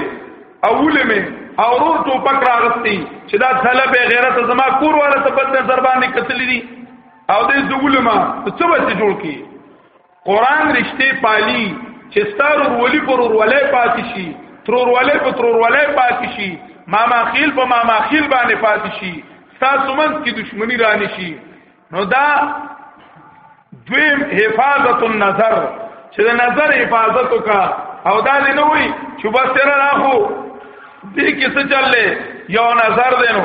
A: اولې مې او ورور ټوپک راغستې چې دا ځله به غیرت زما کور والا ته بد نظر باندې کتلې دي او دې زولما څه به جوړ کی قران رښتې پالي چې ستارو ورولي پر ورولې پاتې شي تر ورولې په تر ورولې پاتې شي ماما خیل په ماما خیل باندې پاتې شي تاسو منځ کې دښمنی رانی شي نو دا دویم حفاظت النظر چې د نظر حفاظت وکا او دا دې نه وي چې بس تر راخو دې کې څه چللې یو نظر دینو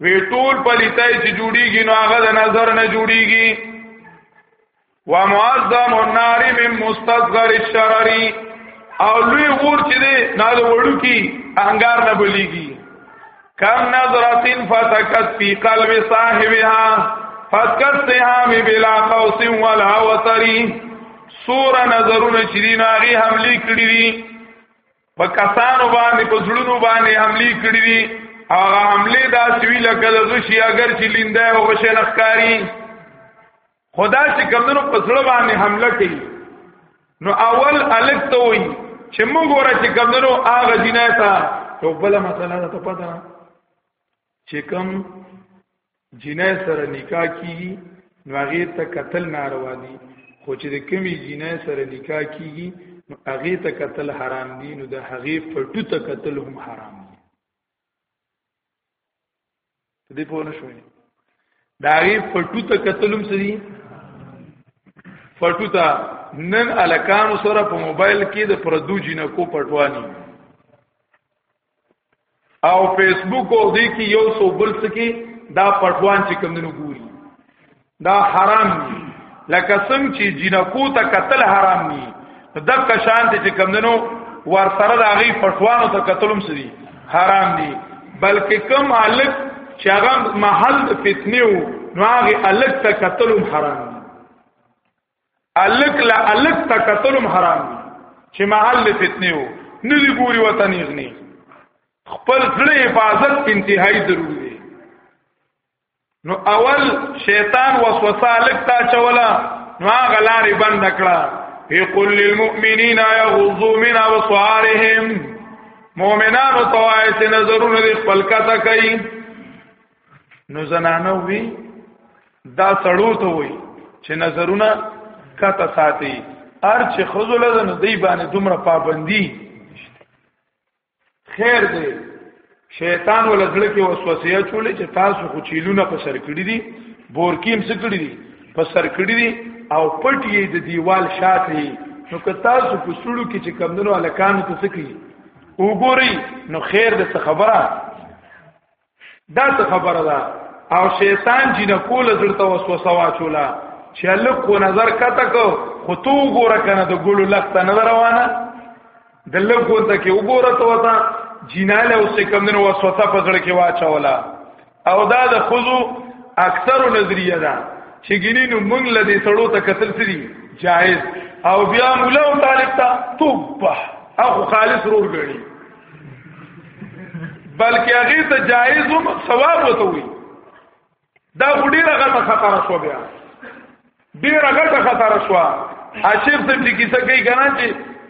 A: وی ټول پلیتای چې جوړیږي نو هغه د نظر نه جوړیږي و معظم النار من مستصغر الشرر او لوی ور چې دی نه د وړو کی انګار نه بلیږي کم نظرتن فتکت فی قلب صاحبها فتکت سهام بلا قوس ولا وطری سور نظرونه چې دی ناغي حملی کړی دي په کسانو باندې په زړونو باندې حمله کړې دي هغه حمله دا سوي لکه د غشي اگر چې لینده او غشي نخکاری خدا چې کمنو په زړه باندې حمله کوي نو اول الک ته وي چې موږ ورته کمنو هغه جنایت ته بل مسله ده ته پته چې کوم جنې سره نکاح کیږي نو هغه ته قتل ناروا دي خو چې د کمی جنې سره نکاح کیږي نو هغه ته قتل حرام دي نو د هغه پټو ته قتل هم حرام دي ته دې پوه نه شوې دا هغه پټو ته قتل هم سړي پټو ته نن الکانو سره په موبایل کې د پردو جنکو پټوانی او فیسبوک او دې کې یو څو بل څه کې دا پټوان چې کوم نه ګوري دا حرام دي لکه څنګه چې جنکو ته قتل حرام دي دغه شان ته چې کوم نو ور سره د هغه پټوانو ته قتلوم سړي حرام دي بلکې کم الک چې هغه محل فتنه وو نو هغه الک ته قتلوم حرام دي الک لا الک تکتلم حرام دي چې محل فتنه وو نه دی ګوري وطن یغني خپل زړه حفاظت انتهایی ضروری دی نو اول شیطان وسوسه الک تا چولا نو هغه لارې بند کړه هی قل للمؤمنین یغضوا من ابصارهم مؤمنانو توایسه نظرونه خپل کته کوي نو زنانه وی دا سړو ته وی چې نظرونه کته ساتي ار چې خزل ده نو دی باندې دومره پابندي خیر دی شیطان ول زړه کې وسوسه چولې چې تاسو خو چیلونه په سر کړی دي بورکیم څه کړی دي په سر کړی دي او پټ یې د دیوال شاته نو که تاسو په سړو کې چې کمندونو الکانو ته سکی وګوري نو خیر د خبره دا څه خبره ده او شیطان جن کول زړه وسوسه واچولا چې الله کو نظر کته کو خو تو ګوره کنه د ګلو لخت نه روانه د لګو ته کې وګوره ته وتا جناله او څه کم نه وسوسه په زړه کې واچولا او دا د خزو اکثر نظریه ده چې ګینینو مونږ لدی سړو ته قتل سری جائز او بیا مولا او طالب ته توبه اخو خالص رور غړي بلکې هغه ته جایز هم ثواب وته وي دا ډیره غټه خطر شو بیا ډیره غټه خطر شو حاشف ته چې کیسه کوي کنه چې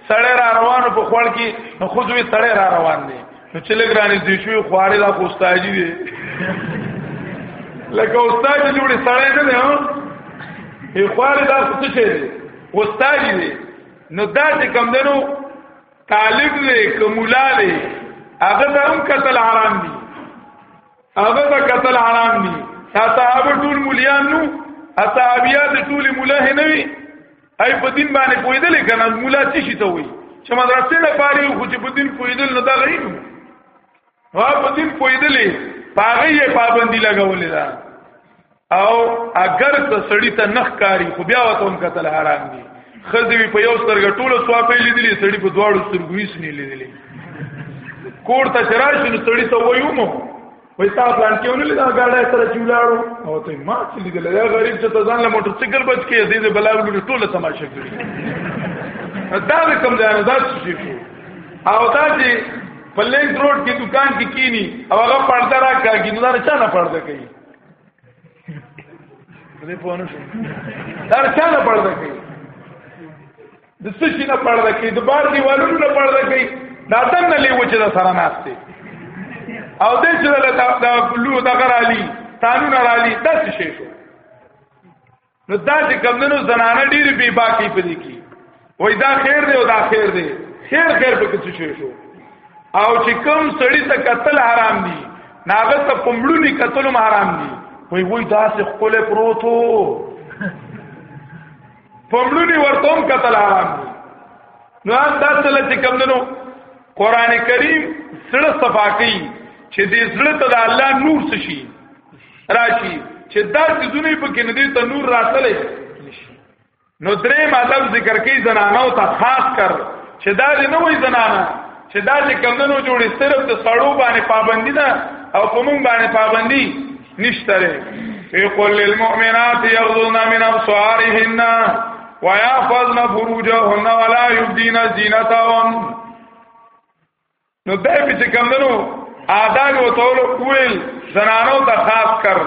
A: سړی را روانو په خوړ کې نو خود وی سړی را روان دی نو چې لګرانې دې شوی خوارې لا پوستاجی دی لکه استاد جوړې سړی نه دی هو یې خوارې دا څه شي دی استاد دی نو دا چې کم دنو طالب دی که مولا دی هغه ته هم قتل حرام دي هغه ته قتل حرام دي صحابه ټول مولیان نو صحابیات ټول مولا نه وي ای په دین باندې پویدل کنه مولا څه شي ته وي چې مدرسې نه پاره خو چې په دین پویدل نه دا غوښنه وا په دین پویدلې پاغه پابندی لګولې ده او اگر ته سړی ته نخ کاری خو بیا وته هم قتل حرام دي خزوی په یو سترګه ټوله سواپې لیدلې سړی په دواړو سترګو هیڅ نه لیدلې کور ته چرایشي نو سړی ته وایو مو وای تا پلان کې ونل دا ګاډه سره چولاړو او ته ما چې لیدل دا غریب چې ځان له موټر سایکل بچ کې دې دې بلاوی ټوله تماشه کړی دا کوم ځای نه دا شي او دا چې په لینک روډ کې دکان کې کینی او هغه پړده را کاږي نو دا چا نه پړده کوي دې په ونه شو دا چا نه پړده کوي د څه شي نه پړده کوي د بار دیوالونو نه پړده کوي دا تن نه لیو چې دا سره ناشته او دې چې دا دا لو دا غرالي قانون رالي داسې شي شو نو دا چې کمندونو زنانه ډیر بی باکی پدې کی وای دا خیر دی او دا خیر دی خیر خیر په کڅ شو شو او چې کم سړی ته قتل حرام دی ناغه ته پمړونی قتل حرام دی وای وای دا څه خپل پروتو پمړونی ورته هم قتل حرام دی نو دا څه لته کمندونو قران کریم سره صفاقی چې دې زړه ته د الله نور شي راشي چې دا ځونه په کې نه دي تنور راتلې نو درې مطلب ذکر کوي زنانو ته خاص کر چې دا دې نه وي زنانه چې دا چې کمندونو جوړي صرف د سړو باندې پابندي ده او کوم باندې پابندي نشته لري يقول للمؤمنات يغضن من ابصارهن ويحفظن فروجهن ولا يبدين زينتهن نو دای په چې کم دنو آداب او تول کویل زنانو ته خاص کر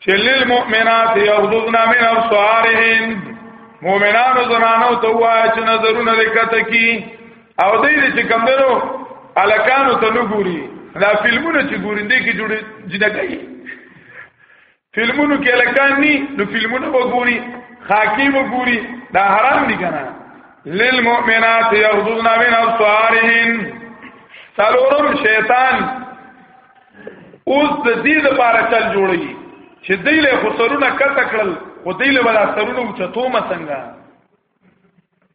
A: چې للمؤمنات یغضضن من ابصارهن مؤمنانو زنانو ته وایي چې نظرونه لکته کی او دې چې کم دنو الکانو ته نګوري دا فلمونه چې ګورندې کې جوړې جنګي فلمونو کې لکان ني نو فلمونه وګوري خاکی وګوري دا حرام دي کنه للمؤمنات يغضضن من ابصارهن سلورم شیطان اوس د دې لپاره چل جوړي چې دې له خسرونه کته کړل او دې له ولا سرونه چتو مسنګا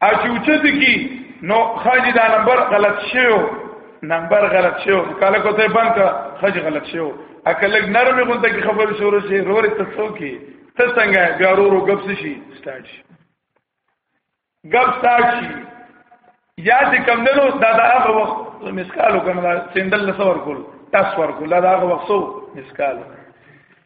A: اچوچت کی نو خاجی دا نمبر غلط شیو نمبر غلط شیو کاله کوته بند کا خج غلط شیو اکلګ نرم غونډه کی خبر شروع شي رور ته څوک ته څنګه بیا رورو غبس شي سٹارټ شي غب سٹارټ شي یا چې کم دنو دا دا هغه وخت مسکالو کنه سندل نسور کول تاسو ورکول دا هغه وخت سو مسکالو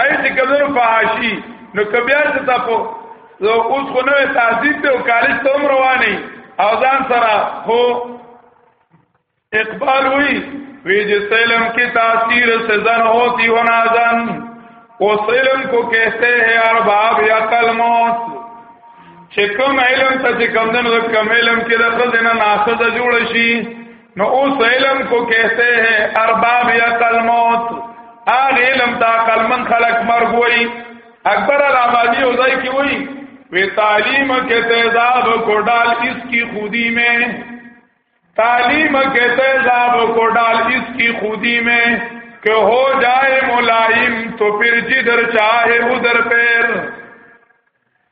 A: آی چې کمنو فحاشي نو کبیا څه تاسو زه اوس خو نوې تهذیب ته او کالج ته هم رواني او ځان سره هو اقبال وی وی جس سلم کی تاثیر سے زن ہوتی ہو نازن او سلم کو کہتے ہیں ارباب یا کل موت چې کوم علم ته چې کم دنو کم علم کې د خزنه ناخذ جوړ شي نو او سلم کو کہتے ہیں ارباب یا کل موت آن علم تا کل من خلق مر ہوئی اکبر الامادی اوزائی کی ہوئی تعلیم کے تیزاب کو ڈال اس کی خودی میں تعلیم کے تیزاب کو ڈال اس کی خودی میں کہ ہو جائے ملائم تو پھر جدھر چاہے ادھر پیر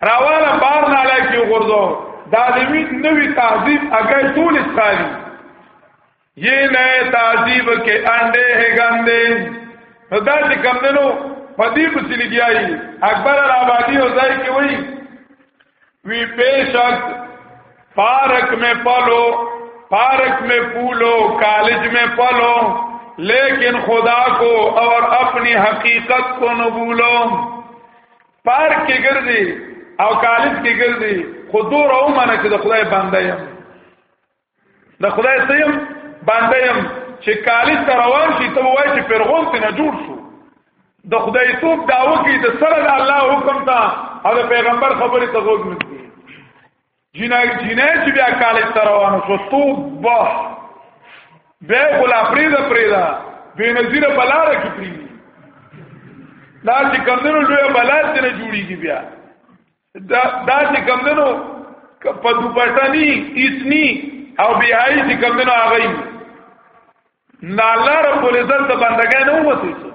A: راواله بار نه لا کې ورځو دا نوی نوی تهذیب اگې ټول اسرائیل یہ نئے تہذیب کے انڈے ہے گندے دا چې کم دنو پدی په سلیګیای اکبر آبادی او ځای کې وای وی پیشک پارک میں پلو پارک میں پولو کالج میں پلو لیکن خدا کو اور اپنی حقیقت کو نبولو پارک کې ګرځي او کالج کې ګرځي خو دور او منه چې د خدای بنده یم د خدای سیم بنده یم چې کالج ته روان شي ته وایي چې پیرغون ته نه جوړ شو د خدای توپ داو کې د سره د الله حکم ته او د پیغمبر خبرې ته غوږ نه جنای جنای چې بیا کالج ته روانو شو توبه به غلا پریدا پریدا به نظیر بلار کی پری دا چې کمندونو لوی بلار ته جوړیږي بیا دا دا چې کمندونو په دوپټانی اسنی او بیاي چې کمندونو هغه نه الله رب العزت ته بندګان نه وته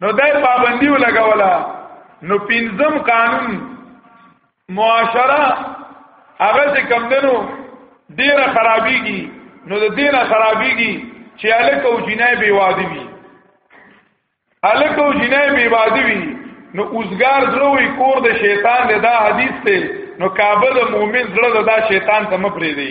A: نو دای پابندی ولګولا نو پنځم قانون معاشره هغه چې کم دنو ډیره خرابېږي نو د دینه خرابېږي چې الک او جنای بی وادي وي الک او جنای بی وادي وي نو اوسګار زړوي کور د شیطان د دا حدیث ته نو کعبه د مؤمن زړه د دا شیطان ته مپری دی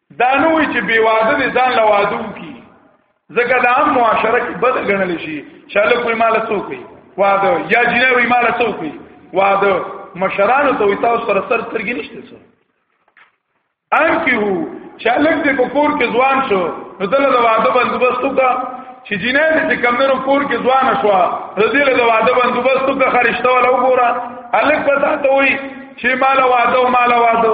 A: دا نو وی چې بی واده دي ځان له واده وکي ځکه دا هم معاشره کې بد غنل شي چې له کوی مال څوک وي واده یا جنې وی مال څوک وي واده مشرانو ته وي تاسو سره سر ترګی نشته څه ان کې هو چې لږ دې په کور کې ځوان شو نو دله د واده بندوبست وکړه چې جنې دې کمنو کور کې ځوان شو رضی له واده بندوبست وکړه خرشته ولا وګوره الګ پتا ته وي چې مال واده مال واده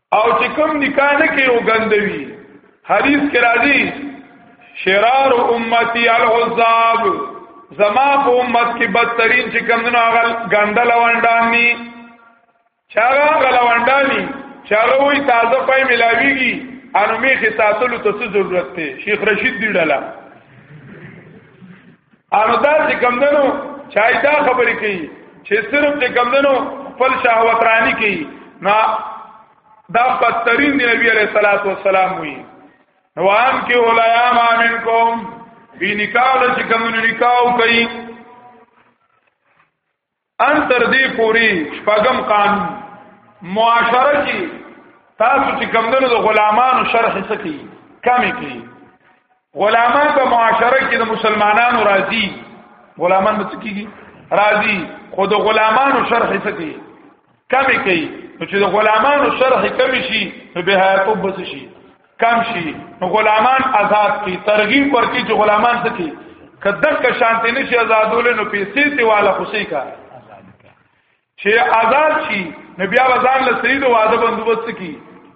A: او چې کوم نکاح نه کوي او ګندوي حدیث کې راځي شرار امتی العذاب زما په امت کې بدترین چې کوم نه غل ګندل وندامي چاغه غل وندامي چاغه وي تازه پای ملاويږي انو می خساتلو ته ضرورت ته شیخ رشید دی ډلا هغه دا چې کمندنو چای دا خبرې کوي چې صرف چې کمندنو خپل شهوت رانی کوي نا دا بدترین دی نبی علیہ الصلوۃ والسلام وی نو ان کې اولایا ما منکم بی نکاح چې کمندنو نکاح کوي ان تر دې پوری شپږم قانون معاشره کې تاسو چې کمندونو د غلامانو شرح سکی کمی کی غلامان په معاشره کې د مسلمانانو راضي غلامان به سکیږي راضي خود غلامانو شرح سکی کمی کوي نو چې د غلامانو شرح کمی شي نو به حیاتوب بس شي کم شي نو غلامان آزاد کی ترغیب ورکی چې غلامان څه کی کدن کا شانتی نشي آزادول نو پیسې تی والا خوشي کا چې آزاد شي نو بیا وزن له سید واده بندوبست کی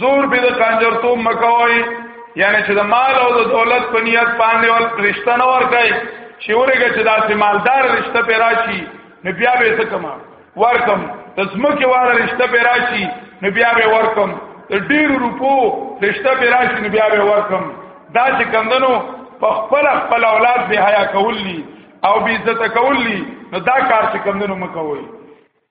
A: زور به د کانجرتوب مکوي یعنی چې د مال او د دولت په نیت باندې ول رښتا نه ورکای چې ورګه چې داسې مالدار رښتا پیرا شي نو بیا به څه کما ورکم تزمکه والا رښتا پیرا شي نو بیا به ورکم د ډیرو روپو رښتا پیرا شي نو بیا به ورکم دا چې کندنو په خپل خپل اولاد به حیا کولی او به عزت کولی نو دا کار چې کندنو مکوي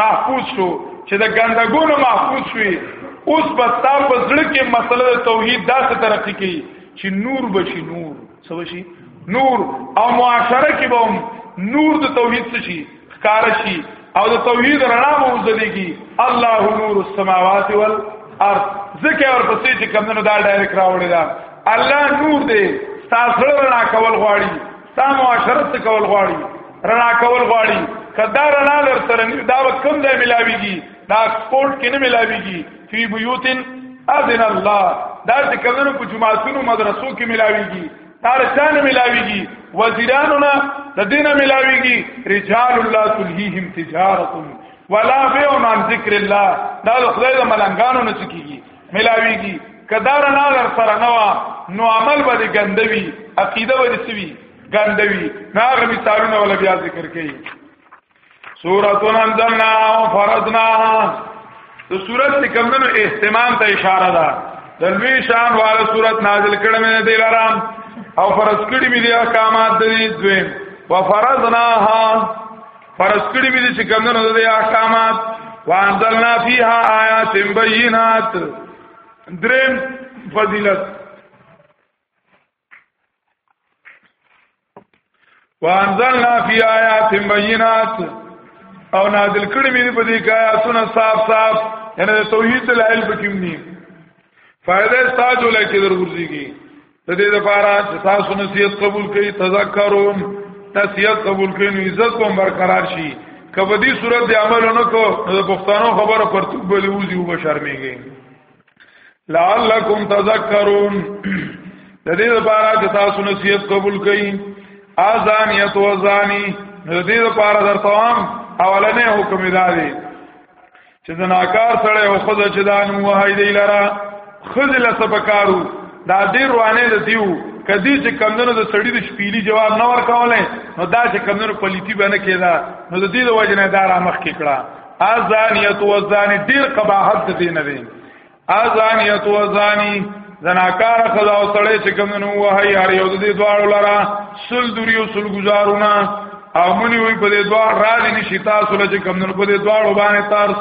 A: محفوظ شو چې د ګندګونو محفوظ شوي اوس به تا په زړه کې مسله د توحید داسې ترقی کوي چې نور بشي نور څه بشي نور او معاشره کې به نور د توحید څه شي ښکار شي او د توحید رڼا به وځلېږي الله نور السماوات والارض ځکه ورپسې چې کمنو دا ډایرک راوړی دا الله نور دی تاسو رڼا کول غواړي دا معاشرت کول غواړي رڼا کول غواړي کدا رڼا لر سره دا کم ځای ملاويږي دا سپورت کې نه ملاويږي فی بیوتن اذن الله دا چې کمنو په جماعتونو مدرسو کې ملاويږي تار چان ملاويږي وزیرانو نه د دینه ملاويږي رجال الله تلهیهم تجارت ولا بيع عن ذکر الله دا خدای د ملنګانو نه چکیږي ملاویږي کدار نه در سره نو نو عمل به ګندوي عقیده به سوي ګندوي ناغه مثالونه ولا بیا ذکر کړي سورتون انزلنا فرضنا د سورت کې کمنو اهتمام ته اشاره ده د لوی شان والا سورت نازل کړه مې دی لرام او فرض کړی مې دی احکامات د دې دوی وفرضناها فرض کړی مې چې کمنو د احکامات وانزلنا فیها آیات بینات دریم فضیلت وانزلنا فی آیات بینات او نازل کړی مې په دې کې آیاتونه صاف صاف یعنی توحید دلایل پکې دي فائدہ استاد ولکه درورځيږي د دې لپاره چې تاسو نصیحت قبول کړئ تذکرون نصیحت قبول کړئ نو عزت هم برقرار شي کبه دې صورت دی عمل نه کو د پښتنو خبره پر تو بلی وځي او بشرمېږي لعلکم تذکرون د دې لپاره چې تاسو نصیحت قبول کړئ اذان یت وزانی د دې لپاره درتوام اولنې حکم دی چې زناکار سره او خود چې دا نو وای دی لرا خزل سبکارو دا دې روانه د دیو کدی چې کمندونو د سړی د شپېلی جواب نه ورکولې نو دا چې کمندونو پلیتی باندې کېدا نو د دې د وجنه دار مخ کې کړه ازانیت و زانی ډیر قباحت دې نه دی ازان یتو ازانی زناکار خدا او سړی چې کوم نو وهي هر یو دې دواړو لرا سل دوری او سل گزارونه او منی وي په دې دواړو را دي نشي تاسو له چې کوم نو په دې دواړو باندې تر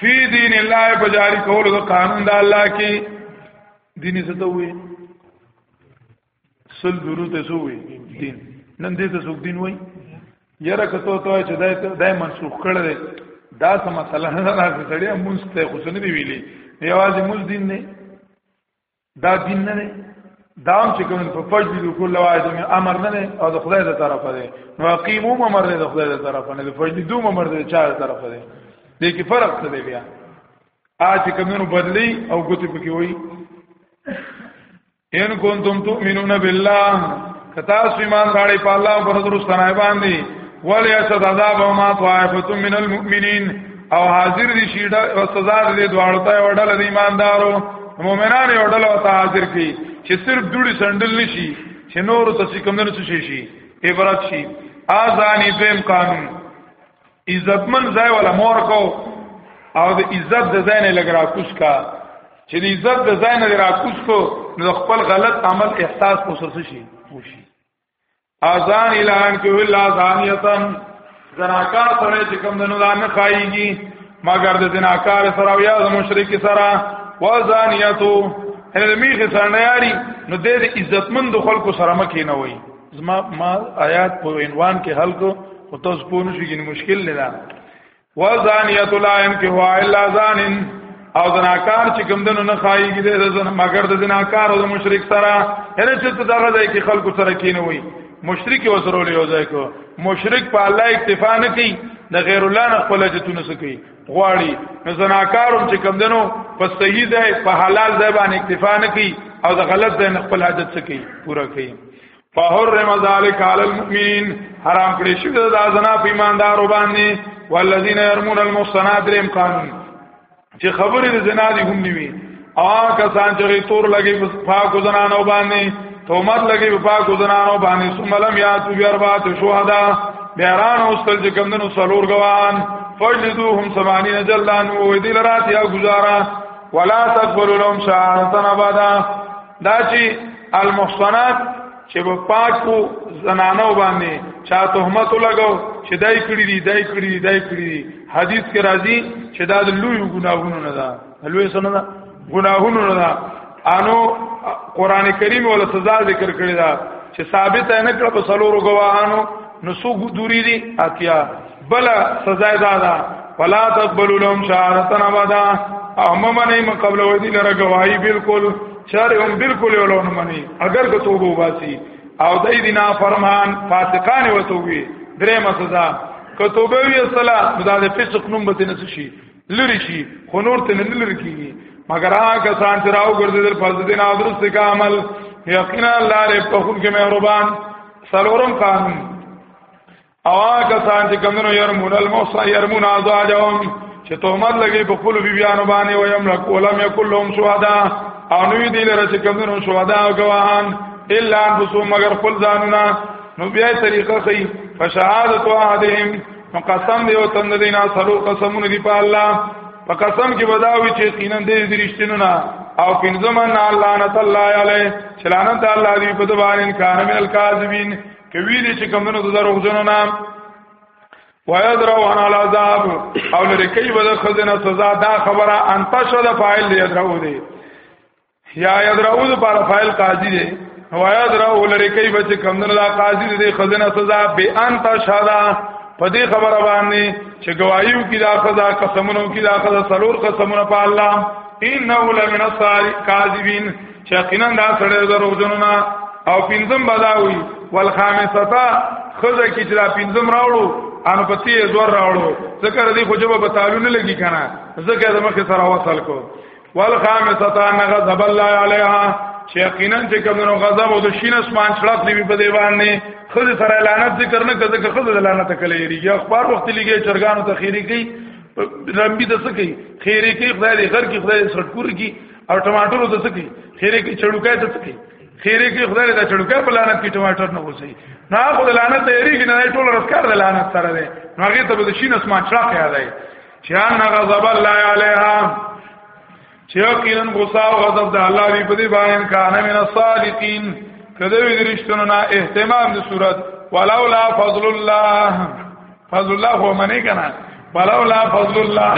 A: فی دین الله بجاری کول د قانون د الله کې دیني ستوي سل ګورو ته سو وي دین نن دې ته سو دین وای یره کته ته چې دای دای منسوخ کړل دا سم مسله نه راځي سړی مونږ ته خو څه نه دی ویلي یوازې مونږ دین نه دا دین نه دی دا هم چې کوم په پج دی کله واحد من امر نه او د خدای د طرفه دی نو اقیمو امر دی د خدای د طرفه نه د پج دی دوم امر دی چا د طرفه دی دې کې فرق څه دی بیا ا چې کومونو بدلی او ګوتې پکې وای ان کنتم تؤمنون بالله کتا ایمان راړې په الله پر درستنه باندې ولی اسد عذاب او ما طائفه من المؤمنین او حاضر دي شي دا سزا دې دواړو ته وړل د ایماندارو مؤمنان وړل او ته حاضر کی چې صرف دوړي سندل نشي چې نور ته څه کم نه شي شي عبرت شي اذانی دویم قانون عزتمن ځای ولا مور کو او د عزت د ځای نه لګرا کوس کا چې د عزت د ځای نه لګرا کوس کو نو خپل غلط عمل احساس کو سر شي وشي اذان اعلان کې ویل اذانیتن زناکار سره چې کوم دنو دا نه خایيږي مگر د زناکار سره او یا د مشرک سره وزانیتو هلمیخ سره نه یاري نو د عزتمند خلکو سره مکه نه وایي زما ما آیات په عنوان کې حل کو او تاسو په نو شي مشکل نه ده وزانیت لا ينكح الا زان او زناکار چې کوم دنو نه خایي کې د مگر د زناکار او د مشرک سره هر چې ته دغه ځای کې خلکو سره کینې وي مشرک وسره له ځای کو مشرک په الله اکتفا نه کوي د غیر الله نه خپل جتونه سکی غواړي نو زناکارم چې کم دنو په صحیح ځای په حلال ځای باندې اکتفا نه کوي او د غلط ځای نه خپل حاجت څه کوي پورا کوي فحرم ذلك على المؤمنين حرام کړی شو دا زنا په ایماندارو باندې والذین يرمون المحصنات رم قانون چې خبرې زنا دي هم نیوي آ کسان چې تور لګي په پاکو زنانو باندې تومت لګي په پاکو زنانو باندې ثم لم یاتو بیاربات شهدا بیران اوستل چې کمندونو سلور غوان فجلدوهم 80 جلدان و دې لرات یا گزارا ولا تقبل لهم شهادتن ابدا دا چې المحصنات چې په پاکو زنانو باندې چا تهمت لګاو چې دای کړی دی دای کړی دی دای کړی دی حدیث کې راځي چې دا د لوی ګناهونو نه ده لوی سن دا ګناهونو نه دا انو قران کریم ول سزا ذکر کړی دا چې ثابت نه کړ په سلورو گواهانو نو سو دوری دي اتیا بل سزا دا دا ولا تقبلوا لهم شهادتنا ودا اما منی من قبل ودی لره گواہی بالکل چاره هم بالکل ولونه منی اگر که توبه واسي او دای دینا فرمان فاسقان وتوی درې مسزا که توبه وی الصلاه دا د فسق نوم به نس شي لری شي خو نور ته نه لری کیږي مگر هغه سان چې راو ګرځیدل فرض دین او درست کا عمل یقینا الله دې په خون کې مهربان سلورم قانون او هغه سان چې کمنو يرمون الموصى يرمون ازواجهم چې تهمت لګي په خپل بیبيانو باندې و يم لك ولم يكن لهم شهدا او نو دې لره چې کمنو شهدا او گواهان الا انفسهم مگر خپل ځانونه نو بیا طریقه خي فشهادت احدهم نو قسم دی او تند دینا سلو قسمونه دی په الله په قسم کې بداوي چې قینن دې درشتینو نه او پنځمن الله نه تعالی علی چلانت الله دی په دوان انکار من الکاذبین کوي دې چې کمنو د درو جنو نام ويدرو عن العذاب او لري کوي بده خزنه سزا دا خبره انتشد فاعل دی درو دی یا یدرو د پر فاعل قاضی دی او یدرو لری کوي بچ کمندر لا قاضی دی خزنه سزا به انت شادا په دې خبره باندې چې گوايو کې دا خزا قسمونو کې دا خزا سلور قسمونه په الله انه لمن الصالحین یقینا دا سره دروځنونه او پنځم بداوي والخامسه خزه کې چې دا پنځم راوړو ان په تیز ور راوړو ذکر دې خو جواب تعالی نه لګی کنه ذکر د مخه سره وصل کو والخامسه ان غضب الله عليها چې یقینا چې کومو غضب او د شین اسمان چړق دی په دی باندې خود سره لعنت ذکر نه کړه چې خود لعنت کله یری یا اخبار وخت لګي چرګانو ته خیری کوي رمبي د سکی خیری کوي خدای دې غر کې خدای سټکور کی او ټماټر د سکی خیری کوي چړوکای د سکی خیری کوي خدای دې چړوکای په لعنت کې ټماټر نه وسی نه خود لعنت یری نه ټول رسکار د لعنت سره دی نو هغه ته د شین اسمان چړق یادای چا نه غضب الله علیها چې یقینا غصه او غضب د الله دی په دې باندې کان من الصادقین کده وی درشتونو نه اهتمام د صورت ولولا فضل الله فضل الله هو منی کنه ولولا فضل الله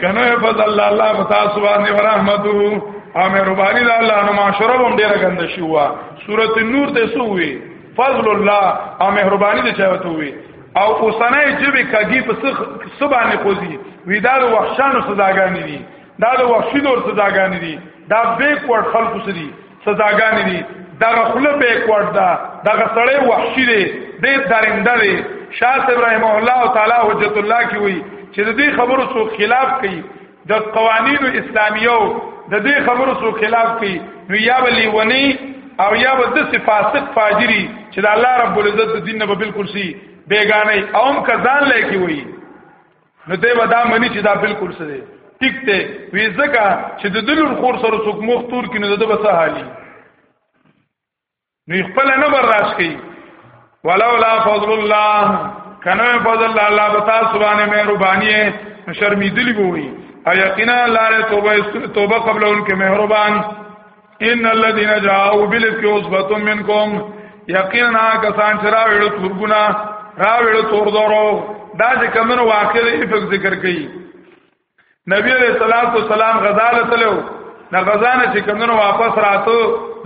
A: کنه فضل الله الله پتا سبحانه و رحمته او مهرباني د الله نو معاشره هم ډیره ګنده شو سورته نور ته سوې فضل الله او مهرباني د چا وته وي او اوسنۍ جبه کګي په سخ سبانه خوځي وی دا د وحشانو سزاګانې دي دا د وحشي دور سزاګانې دي دا بیک ورډ خلکو سری سزاګانې دي دا خپل بیک ورډ دا دا سړی وحشي دی د درنده دی شاه ابراهيم الله تعالی حجت الله کی وی چې د دې خبرو څو خلاف کوي د قوانینو اسلامیو د دې خبرو سو خلاف کوي نو یا به لیونی او یا به د فاسق فاجری چې د الله رب العزت د دین نه به بالکل سی بیگانه اوم کزان لکی وي نو دوی به دا منی چې دا بالکل څه دی ټیک ته وی ځکه چې د دلور خور سره څوک مختور کینو د بس حالي نو خپل نه بر راس کی ولولا فضل الله کنه فضل الله بتا سبحانه مهربانی شرمیدلی بوئی او یقینا الله توبه توبه قبل ان کې مهربان ان الذين جاءوا بالافك عصبه منكم یقینا کسان چې راوړل تورګنا راوړل تور دورو دا چې کمنو واقع د افق ذکر کړي نبی علیہ الصلوۃ والسلام غزا لتلو نه غزا نه چې کمنو واپس راتو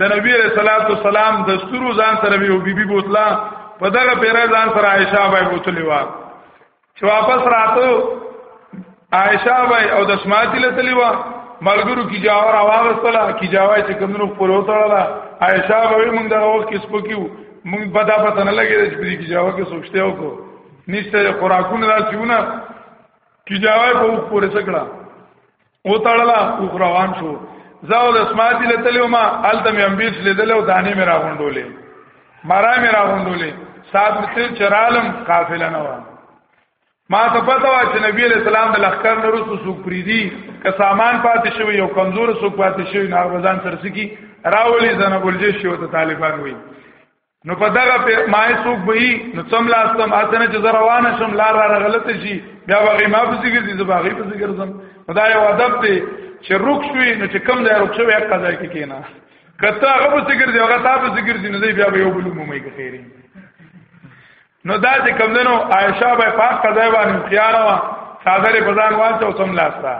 A: د نبی علیہ الصلوۃ والسلام د ستورو ځان سره یو بیبي بوتلا په دغه پیره ځان سره عائشہ بای بوتلی وا چې واپس راتو عائشہ بای او د سماعت لتلی وا ملګرو کی جاور आवाज وسلا کی جاوای چې کمنو پر وتړلا عائشہ بای موږ دغه وخت کې سپکیو موږ بدا پته نه لګی چې کی جاوه کې سوچته وکړو نشته خوراکونه داسونه چې جاوه په وخ پورې سکړه او تړلا او روان شو زاو د اسماعیل له تلو ما الته مې امبیس لیدل او دانه مې راغونډولې مرا مې راغونډولې سات مې چرالم قافله نه و ما ته پته و چې نبی علیہ السلام د لخر نه رسو سوق پریدي که سامان پاتې شوی یو کمزور سوق پاتې شوی نه غزان ترسکی راولي زنه بولجه شو ته طالبان وي نو په دغه په ما څوک به نو څم لاستم اسنه چې روان شم لار را غلط شي بیا وغه ما په ذکر دي زباغي په ذکر زم خدای یو ادب دی چې رک شوي نو چې کم ځای رک شوي حق ځای کې کینا کته هغه په ذکر دی هغه تا په ذکر دي نو دی بیا یو بل مو مې خیري نو دا چې کم دنو عائشہ به پاک قضای باندې خيار وا صادره بزان واسه او سم لاستا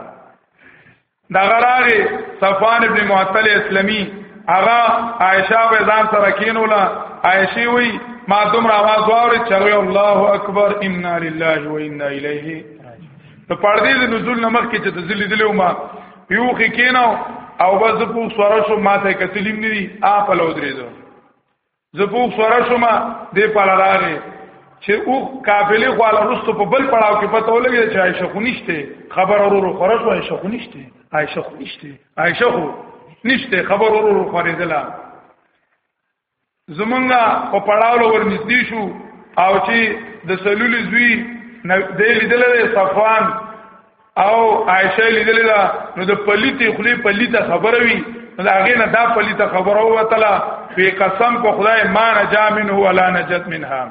A: دا غراغه صفوان ابن معطل اسلامي هغه عائشه به ځان سره کینولا عائشه وی ما دومره आवाज واوري چې الله اکبر انا لله و انا الیه ته پردې د نزول نمک کې چې د ذل دلو ما یو خې کیناو او بس په سوره شو ماته کتلیم ندي اپ لو درې دو زبوک سره شوم دې په لارې چې او قافلې خو له رستو په بل پړاو کې پته ولګي چې عائشہ خو نشته خبر اورو خره شو عائشہ خو نشته عائشہ خو نشته عائشہ خو نشته خبر اورو خره دلا زمونږه په پړاو له ورنږدې شو او چې د سلولې زوی دې لیدل صفوان او عائشه لیدل دا نو د پلیتی خلی پلیته خبره وی نو هغه نه دا پلیته خبره وتله په قسم په خدای ما نجا منه ولا نجت منها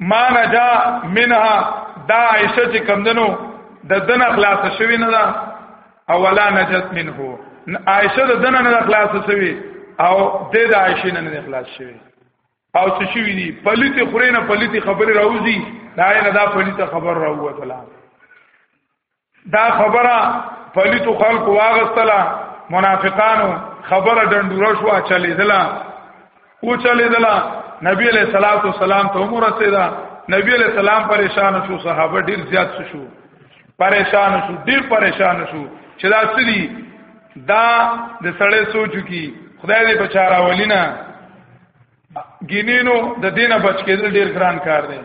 A: ما نجا منها دا عائشه چې کمندنو د دنه خلاص شوی نه دا او ولا نجت منه عائشه د دنه نه خلاص شوی او د عائشه نه نه خلاص شوی او څه شي دي پلیت خوري نه پلیت خبره راوځي دا نه دا پلیت خبر راووتله دا خبره پلیت خلق واغستله منافقانو خبره ډنډوره شو چلې دلا او چلې دلا نبی علیہ الصلوۃ والسلام ته عمر رسیدا نبی علیہ السلام پریشان شو صحابه ډیر زیات شو پریشان شو ډیر پریشان شو چې دا سړي دا د سړی سوچو کی خدای دې بچارا ولینا ګینینو د دینه بچ کېدل ډیر ګران کار دی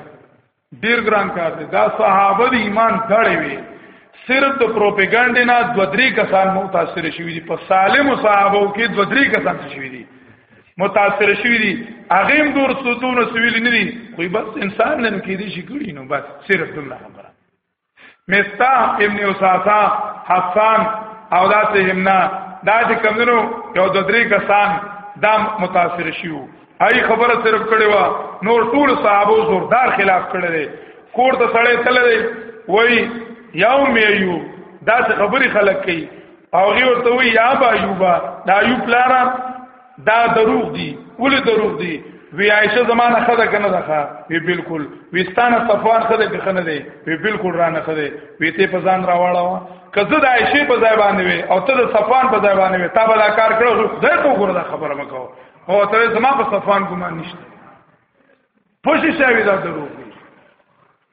A: ډیر ګران کار دی دا صحابه د ایمان تړې وي صرف د پروپاګاندا نه د درې کسان متاثر شوي دي په سالم صحابه کې د درې کسان شوي دي متاثر شوي دي هغه هم دور سودونه سویل نه دي خو بس انسان نن کې دي شي کړی نو بس صرف دومره خبره مستاح ابن اساسا حسان او داسې همنا دا چې کمونو یو د درې کسان دا متاثر شیو هاي خبره صرف کړي وا نور ټول صحابه زوردار خلاف کړي دي کور ته سړی تل دی وای یوم یو دا خبري خلک کوي او غي ورته وی یا با ایوبا دا ایوب لارا دا دروغ دي ولې دروغ دي وی عائشه زمانه خده کنه ده وی بالکل وستانه صفوان خده به خنه دی وی بالکل را نه خده وی ته په ځان راواړه کزه د عائشه په ځای باندې وی او ته د صفوان په ځای باندې وی تا به دا کار کړو خدای ته وګوره دا خبره مکو او ته زما په صفوان ګمان نشته پوښي شاوی دا دروغ دي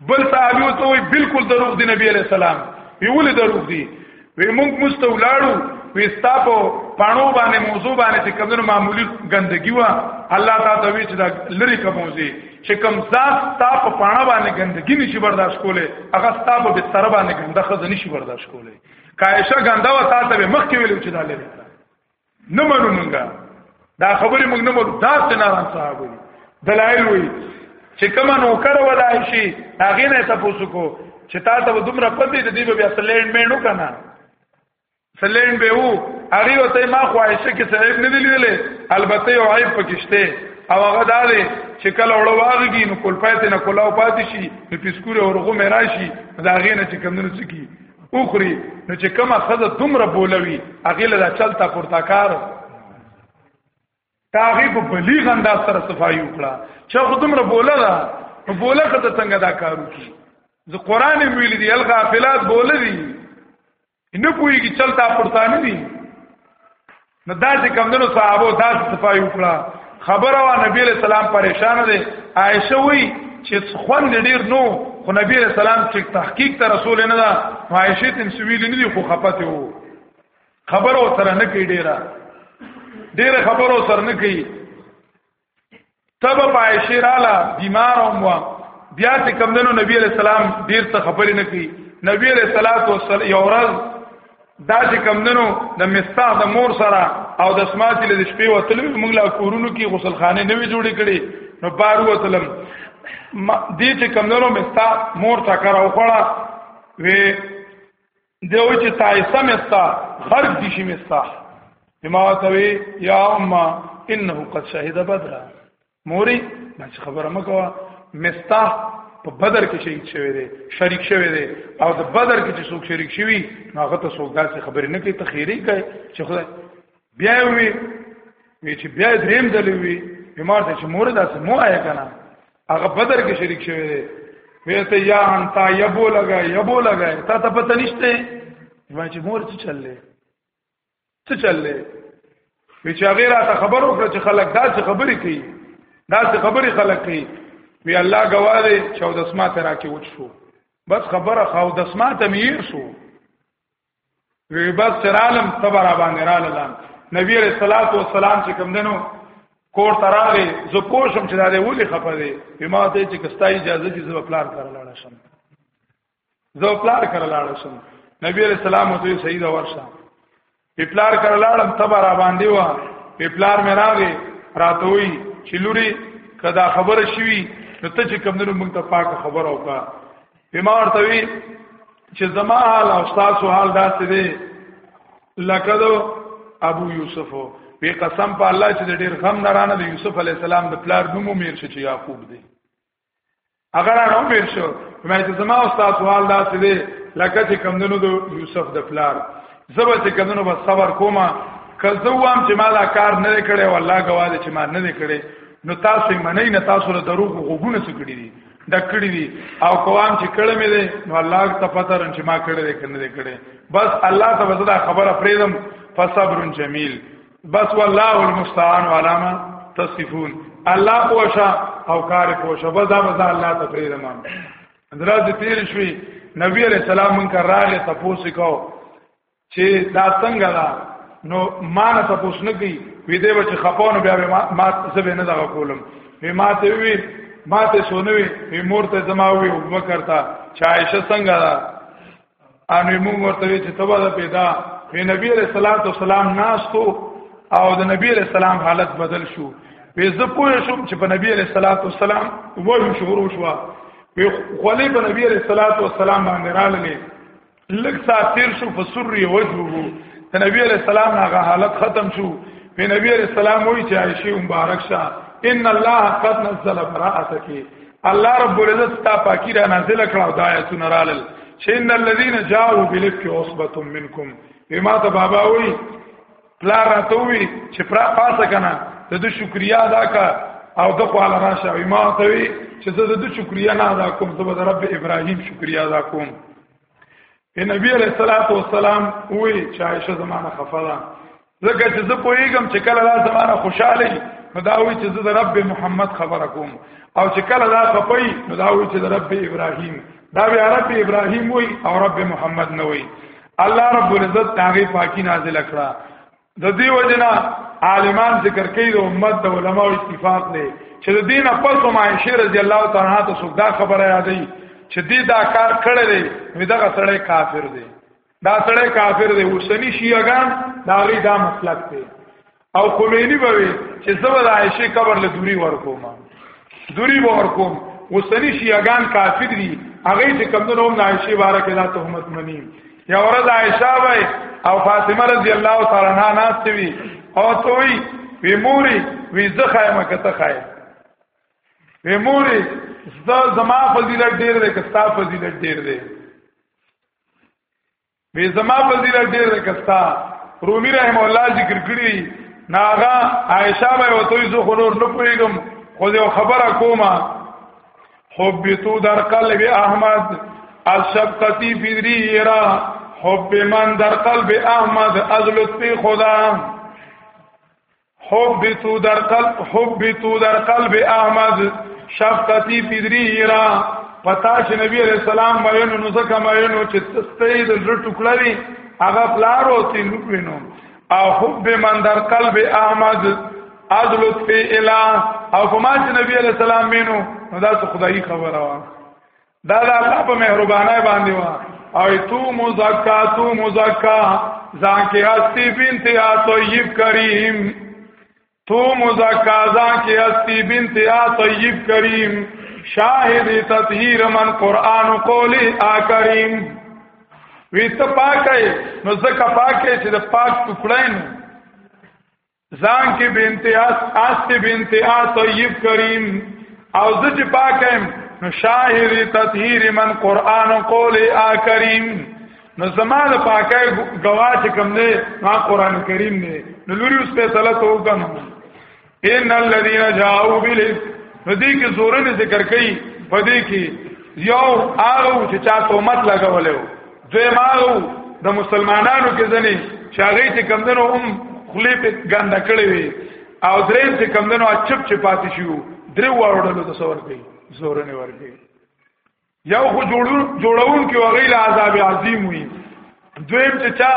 A: بل صحابي وته وي بالکل دروغ دي نبی عليه السلام وی ولې دروغ دي وی موږ مستولاړو وی ستاپو پانو باندې موضوع باندې چې کومو معمولی ګندګي وا الله تعالی دوی چې دا لری کومځي چې کوم ذات ستاپو پانو باندې ګندګي نشي برداشت کوله هغه ستاپو به تر باندې ګنده خزه نشي برداشت کوله کایشه ګنده و تاسو به مخ کې ویل چې دا لري نه منو مونږه دا خبرې مونږ نه منو دا سنارا صاحب وي دلایل وي چې کوم نو کړه ولای شي هغه نه تاسو کو چې تا ته دومره پدې د دې بیا سلند مې نو کنه سلند به وو هغه وته ما خواهشه کې صاحب نه لیدلې البته یو عیب پکشته او هغه دا دی چې کله وړواږي نو کول پاتې نه کولاو پاتې شي په پیسکوره ورغو مې راشي دا غینه چې کمونه چکی اخري نو چې کما خزه دومره بولوي هغه له چلتا پورتاکار تاغي په بلیغ انداز سره صفائی وکړه چې خو دومره بوله ده په بوله خزه څنګه دا کارو کی زه قران ویل دي الغافلات بوله دي نه پويږي چلتا پورتانه دي نو دا چې کمندونو صحابه دا صفای وکړه خبره وا نبی له سلام پریشان دي عائشه وی چې خوند ډیر نو خو نبی له سلام چې تحقیق ته رسول نه دا عائشه تن سویل نه دي خو خپته وو خبره سره نه کوي ډیره ډیره خبره سره نه کوي تب پایشه رااله بیمار هم وا بیا چې کمندونو نبی علیہ السلام ډیر څه خبرې نه کوي نبی علیہ الصلوۃ والسلام یو ورځ دا چې کمندونو د مستاح د مور سره او د سماعت له شپې وتل موږ لا کورونو کې غسل خانه نه وی جوړې کړي نو بار وتلم دې چې کمندونو مستاح مور ټکر او خړه وی دیو چې تایسه مستا خرج دي شي مستا ما توي یا امه انه قد شهد بدر موري ما خبره مکوا مستا په بدر کې شهید شوی دی شریک شوی دی او د بدر کې چې څوک شریک شوی هغه ته څوک داسې خبرې نه کوي تخیری کوي چې خدای بیا وی وی چې بیا دریم دلی وی بیمار ته چې مور داسې مو آیا کنه هغه بدر کې شریک شوی دی وی ته یا انت یبو لگا یبو لگا تا ته پته نشته ما چې مور څه چللې څه چللې وی چې هغه راته خبر وکړه چې خلک دا څه خبرې کوي دا څه خبرې خلک کوي وی الله گواه دی چې د اسماء ترا کې وڅ شو بس خبره خو د اسماء ته مې شو وی بس چرالم تبر باندې رالم نبی رسول الله صلوات و سلام چې کوم دنو کور تراغه زه پوښم چې دا دی ولې خپه دی بما ته چې کستا اجازه چې زه پلان کړل لاړ شم زه پلان کړل لاړ شم نبی علیہ السلام ته سید ورشه پلار کړل لاړ تبر باندې و پلار مې راغی راتوي چې لوري کدا خبره شوي نو ته چې کوم دنو موږ ته پاک خبر اوکا بیمار ته وی چې زما حال او تاسو حال داسې دی لکه دو ابو یوسف وی قسم په الله چې ډیر غم نرانه د یوسف علی السلام د پلار نومو میر شي چې یعقوب دی اگر هغه میر شو مې چې زما او تاسو حال داسې دی لکه چې کمندونو د یوسف د پلار زبر چې کمندونو به صبر کومه کزه وام چې ما دا کار نه کړي والله غواړي چې ما نه کړي نو تاسو منئ نه تاسو له دروغ غوونه څخه کړی دي د کړی دي او کوام چې کړه مې دي نو الله ته پته رن چې ما کړه دې کنه دې کړه بس الله ته وزدا خبره فریدم فصبر جمیل بس والله المستعان علامه تصفون الله پوشا او کار پوشا بس دا بس الله ته فریدم درځ تیر شوي نبی علیہ السلام مونږه راغې تاسو کو چې دا څنګه دا نو ما نه تاسو نه کوي وې دې بچ خپونه بیا ما ما څه نه دا کولم وې ما ته وی ما ته سونوي وې مور ته زما وی او بکر تا چې عائشه څنګه دا ان مو ورته چې تبا دا پیدا وې نبی عليه الصلاه والسلام ناستو او د نبی عليه السلام حالت بدل شو وې زه پوه شوم چې په نبی عليه الصلاه والسلام وایو شروع شو وې خولې په نبی عليه الصلاه والسلام باندې رااله لږ سات تیر شو فسر وجهه ته نبی علیہ السلام هغه حالت ختم شو په نبی علیہ السلام وی چې عائشہ مبارک شه ان الله قد نزل براءتك الله رب العزت تا پاکی را نازل کړه دایته نرالل چې ان الذين جاءوا بالافك عصبه منكم بما ته بابا وی پلار راته وی چې پرا پاسه کنه د دې شکریا ادا کا او د خپل راشه وی ما ته وی چې زه د دې شکریا نه ادا کوم زه د رب ابراهیم شکریا ادا کوم اے نبی علیہ الصلوۃ والسلام وی چې عائشه زمانہ خفلا زکه چې زه پوېږم چې کله دا زمانہ خوشاله نو دا وی چې زه د رب محمد خبره کوم او چې کله دا خپي نو دا وی چې د رب ابراهیم دا بیا رب ابراهیم وای او رب محمد نه وای الله رب العزت هغه پاکي نازل کړه د دې وجنا عالمان ذکر کوي د امت د علماو اتفاق دی چې د دینه پس هم عائشه رضی الله تعالی عنها ته څوک دا خبره یادې چې دې دا کار کړی دی دغه سړی کافر دی دا سړی کافر دی حسینی شیعاګان دا غي دا مسلک دی او خمینی به وي چې زبر عائشه قبر له دوری ورکوم دوری به ورکوم حسینی شیعاګان کافر دي هغه چې کمونو هم عائشه باره کې دا تهمت مني یا ورځ عائشه وای او فاطمه رضی الله تعالی عنها ناس وی او توي وی موري وی زخه مکه ته خای وی موري زما فضیلت ډیر دی که ستا فضیلت ډیر دی وی زما فضیلت ډیر کستا رومی رحم الله ذکر کړی ناغا عائشہ به وتوی زه خنور نه پویګم خو یو خبره کومه حب تو در قلب احمد از شبقتی فی ریرا حب من در قلب احمد از لطف خدا حبتو در قلب حبتو در قلب احمد شفقتی پدری را پتا چې نبی علیہ السلام مینو نو زکه مینو چې تستې د زړه ټوکړه وی هغه پلار او تی نو او حب من در قلب احمد از لطف اله او فما چې نبی علیہ السلام مینو نو دا خدایي خبره وه دا د الله په مهربانای باندې وا او تو مزکا تو مزکا ځان کې هستی بنت یا طیب کریم تو مزکا ځان کې هستی بنت یا طیب کریم شاهد تطهیر من قران قولی آکریم وی ته پاکه نو زکه پاکه چې د پاک ټکړاین ځان کې به امتیاز آسته به امتیاز طیب کریم او د چې پاکم نو شاهد تطهیر من قران قول ا کریم نو زماده پاکه گواه چې کوم دی ما قران کریم دی نو لوري اوس په صلاح تو کوم ان الذين جاءوا بال فدی کې زورن ذکر کوي فدی کې یو هغه چې چا تومت لګولې دوی ماغو د مسلمانانو کې ځنې چې هغه چې کمندنو هم خلی په ګنده کړې وي او درې چې کمندنو چپ چپ پاتې شو درې وړلو ته سور کوي زور نه ورګي یو خو جوړون جوړون کې وغي له عذاب عظیم وي دویم چې چا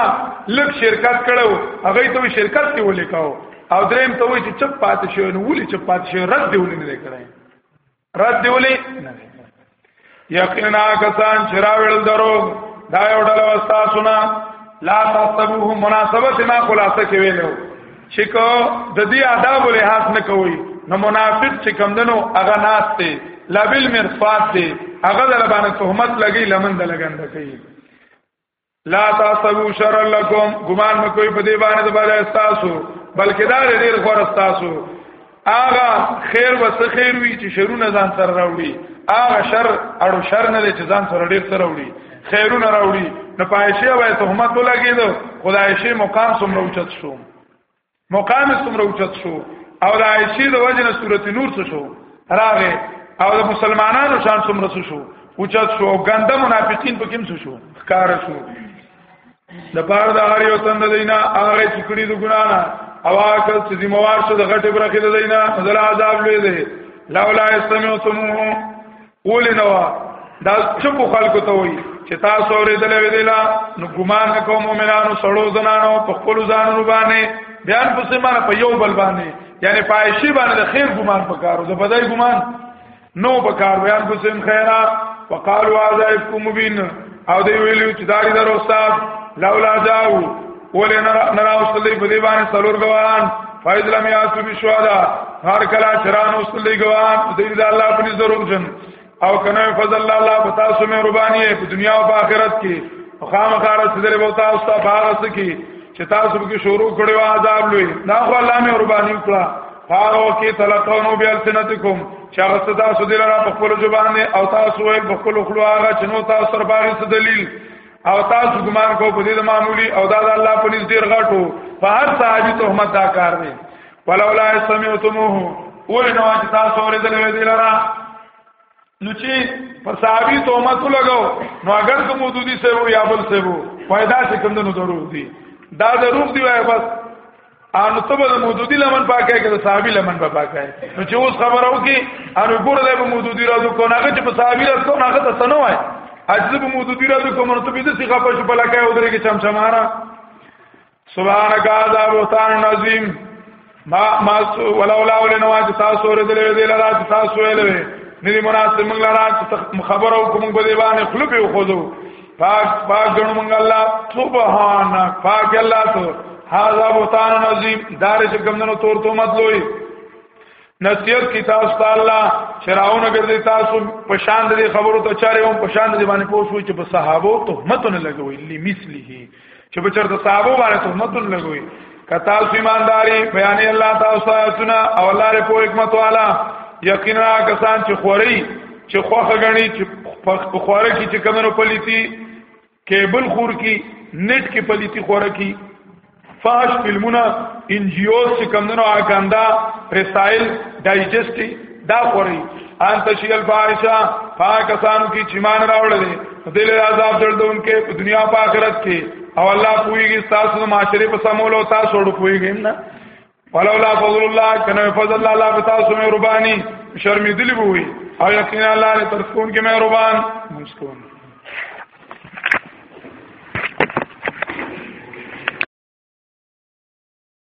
A: لک شرکت کړو هغه ته شرکت کې ولې کاو او دریم ته وایي چې چپ پاتې شو نو ولې چپ پاتې شو رد دی ولې نه کړای رد دی ولي یقینا کسان چې راوړل درو دا یو ډول وستا سنا لا تحسبوه مناسبت ما خلاصه کې ویلو چې کو د دې آداب له حاصل نه کوي نو منافق چې کم دنو هغه ناس ته لبل مرصاد دی هغه در باندې تهمت لګی لمن د لګند کوي لا تاسو شر لكم ګمان مې کوئی په دې باندې د بل استاسو بلکې دا ډېر خور استاسو آغا خیر و خیر وی چې شرونه ځان سره راوړي آغا شر اړو شر نه چې ځان سره ډېر سره راوړي خیرونه راوړي نه پایشه وای تهمت ولګید خدایشه مقام سم روچت شوم مقام څومره اوچت شو او د عائشه د وجنه سورته نور څه شو راغه او د مسلمانانو شان څومره څه شو اوچت شو ګنده منافقین په کوم څه شو ښکار شو د بار د هر یو تند دینا هغه چې کړي د ګنا نه او هغه چې ذمہوار شو د غټه برخه د دینا د عذاب لوي دی لولا استمعتموه قول نو دا چپ خلکو ته وي چې تاسو اورېدل وی دیلا نو ګمان کوم مؤمنانو سړو زنانو په خپل ځانونو باندې بیان په سیمانه په یو بل باندې یعنی پایشي باندې د خیر ګمان پکارو د بدای ګمان نو پکار بیان په سیم خیره وقالوا عذابكم مبين او دی ویلو چې داری درو صاحب لولا جاو ولې نه راوستلې په دې باندې څلور غوان فایز لم یاسو بشوادا هر کلا چران وستلې غوان دې د الله په نظر ومجن او کنه فضل الله الله پتا سو مې ربانی په دنیا او آخرت کې خامخا رسېدلې بوتا او ستا فارس کې چې تاسو به شروع کړو عذاب لوی دا خو الله مې ربانی وکړه فارو کې تلقونو بیالسنتکم چې هغه تاسو دلته په خپل ځبانه او تاسو یې په خپل خلوغه چې نو تاسو سره باندې دلیل او تاسو ګمان کو په دې معمولی او دا د الله په نس ډیر غټو په هر صحابي تهمت دا کار دی ولولا سمعتموه ولې نو چې تاسو اورېدل وې دي لرا نو چې پر صحابي تهمت لګاو نو اگر کوم مودودي سره یا بل سره وای دا څه کوم نه درو دي دا درو دی وای بس ان ته به مودودی لمن پاکه کې د صحابي لمن په پاکه نو چې اوس خبر او کې ان ګور له به مودودی راځو کو نه چې په صحابي راځو کو نه ته سنو وای اجزه به مودودی راځو کو نو ته به دې څخه په شپه لکه او درې کې چمچمارا سبحانك هذا بهتان عظیم ما ما ولولا ولنواج تاسو ور دې دې لرا تاسو ویلې نه مناسب موږ لرا خبرو کوم په دې باندې خلوب یو خوځو پاک پاک جنو منگ اللہ سبحانک پاک اللہ تو حاضا بوتان نظیم دار چه کمدنو تور تو مت لوئی نصیحت کی تاسو ته الله چراونه ګرځي تاسو په شان دي خبرو ته چاره هم په شان دي باندې پوښوي چې په صحابه ته متن لګوي لمثله چې په چرته صحابه باندې تهمت لګوي کتا ایمانداری بیان الله تاسو سنا او الله ر په حکمت والا یقینا کسان چې خوري چې خوخه غني چې په خوره کې چې کمنو پلیتی کیبل خور کی نت کې پلیتی خوره کی فاش فلمونه انجیوز چې کمنو آګاندا رسائل ډایجسټي دا خوري ان تشیل الفاحشه پاکستان کی چمان راوړل دل عذاب دردونکې په دنیا په آخرت کې او الله پویږي تاسو د معاشري په سمولو تاسو ورو پویږي نه ولولا فضل الله کنه فضل الله الله په تاسو مې ربانی شرمې دلی بوي او یقینا الله دې ترسون کې مې ربان مسکون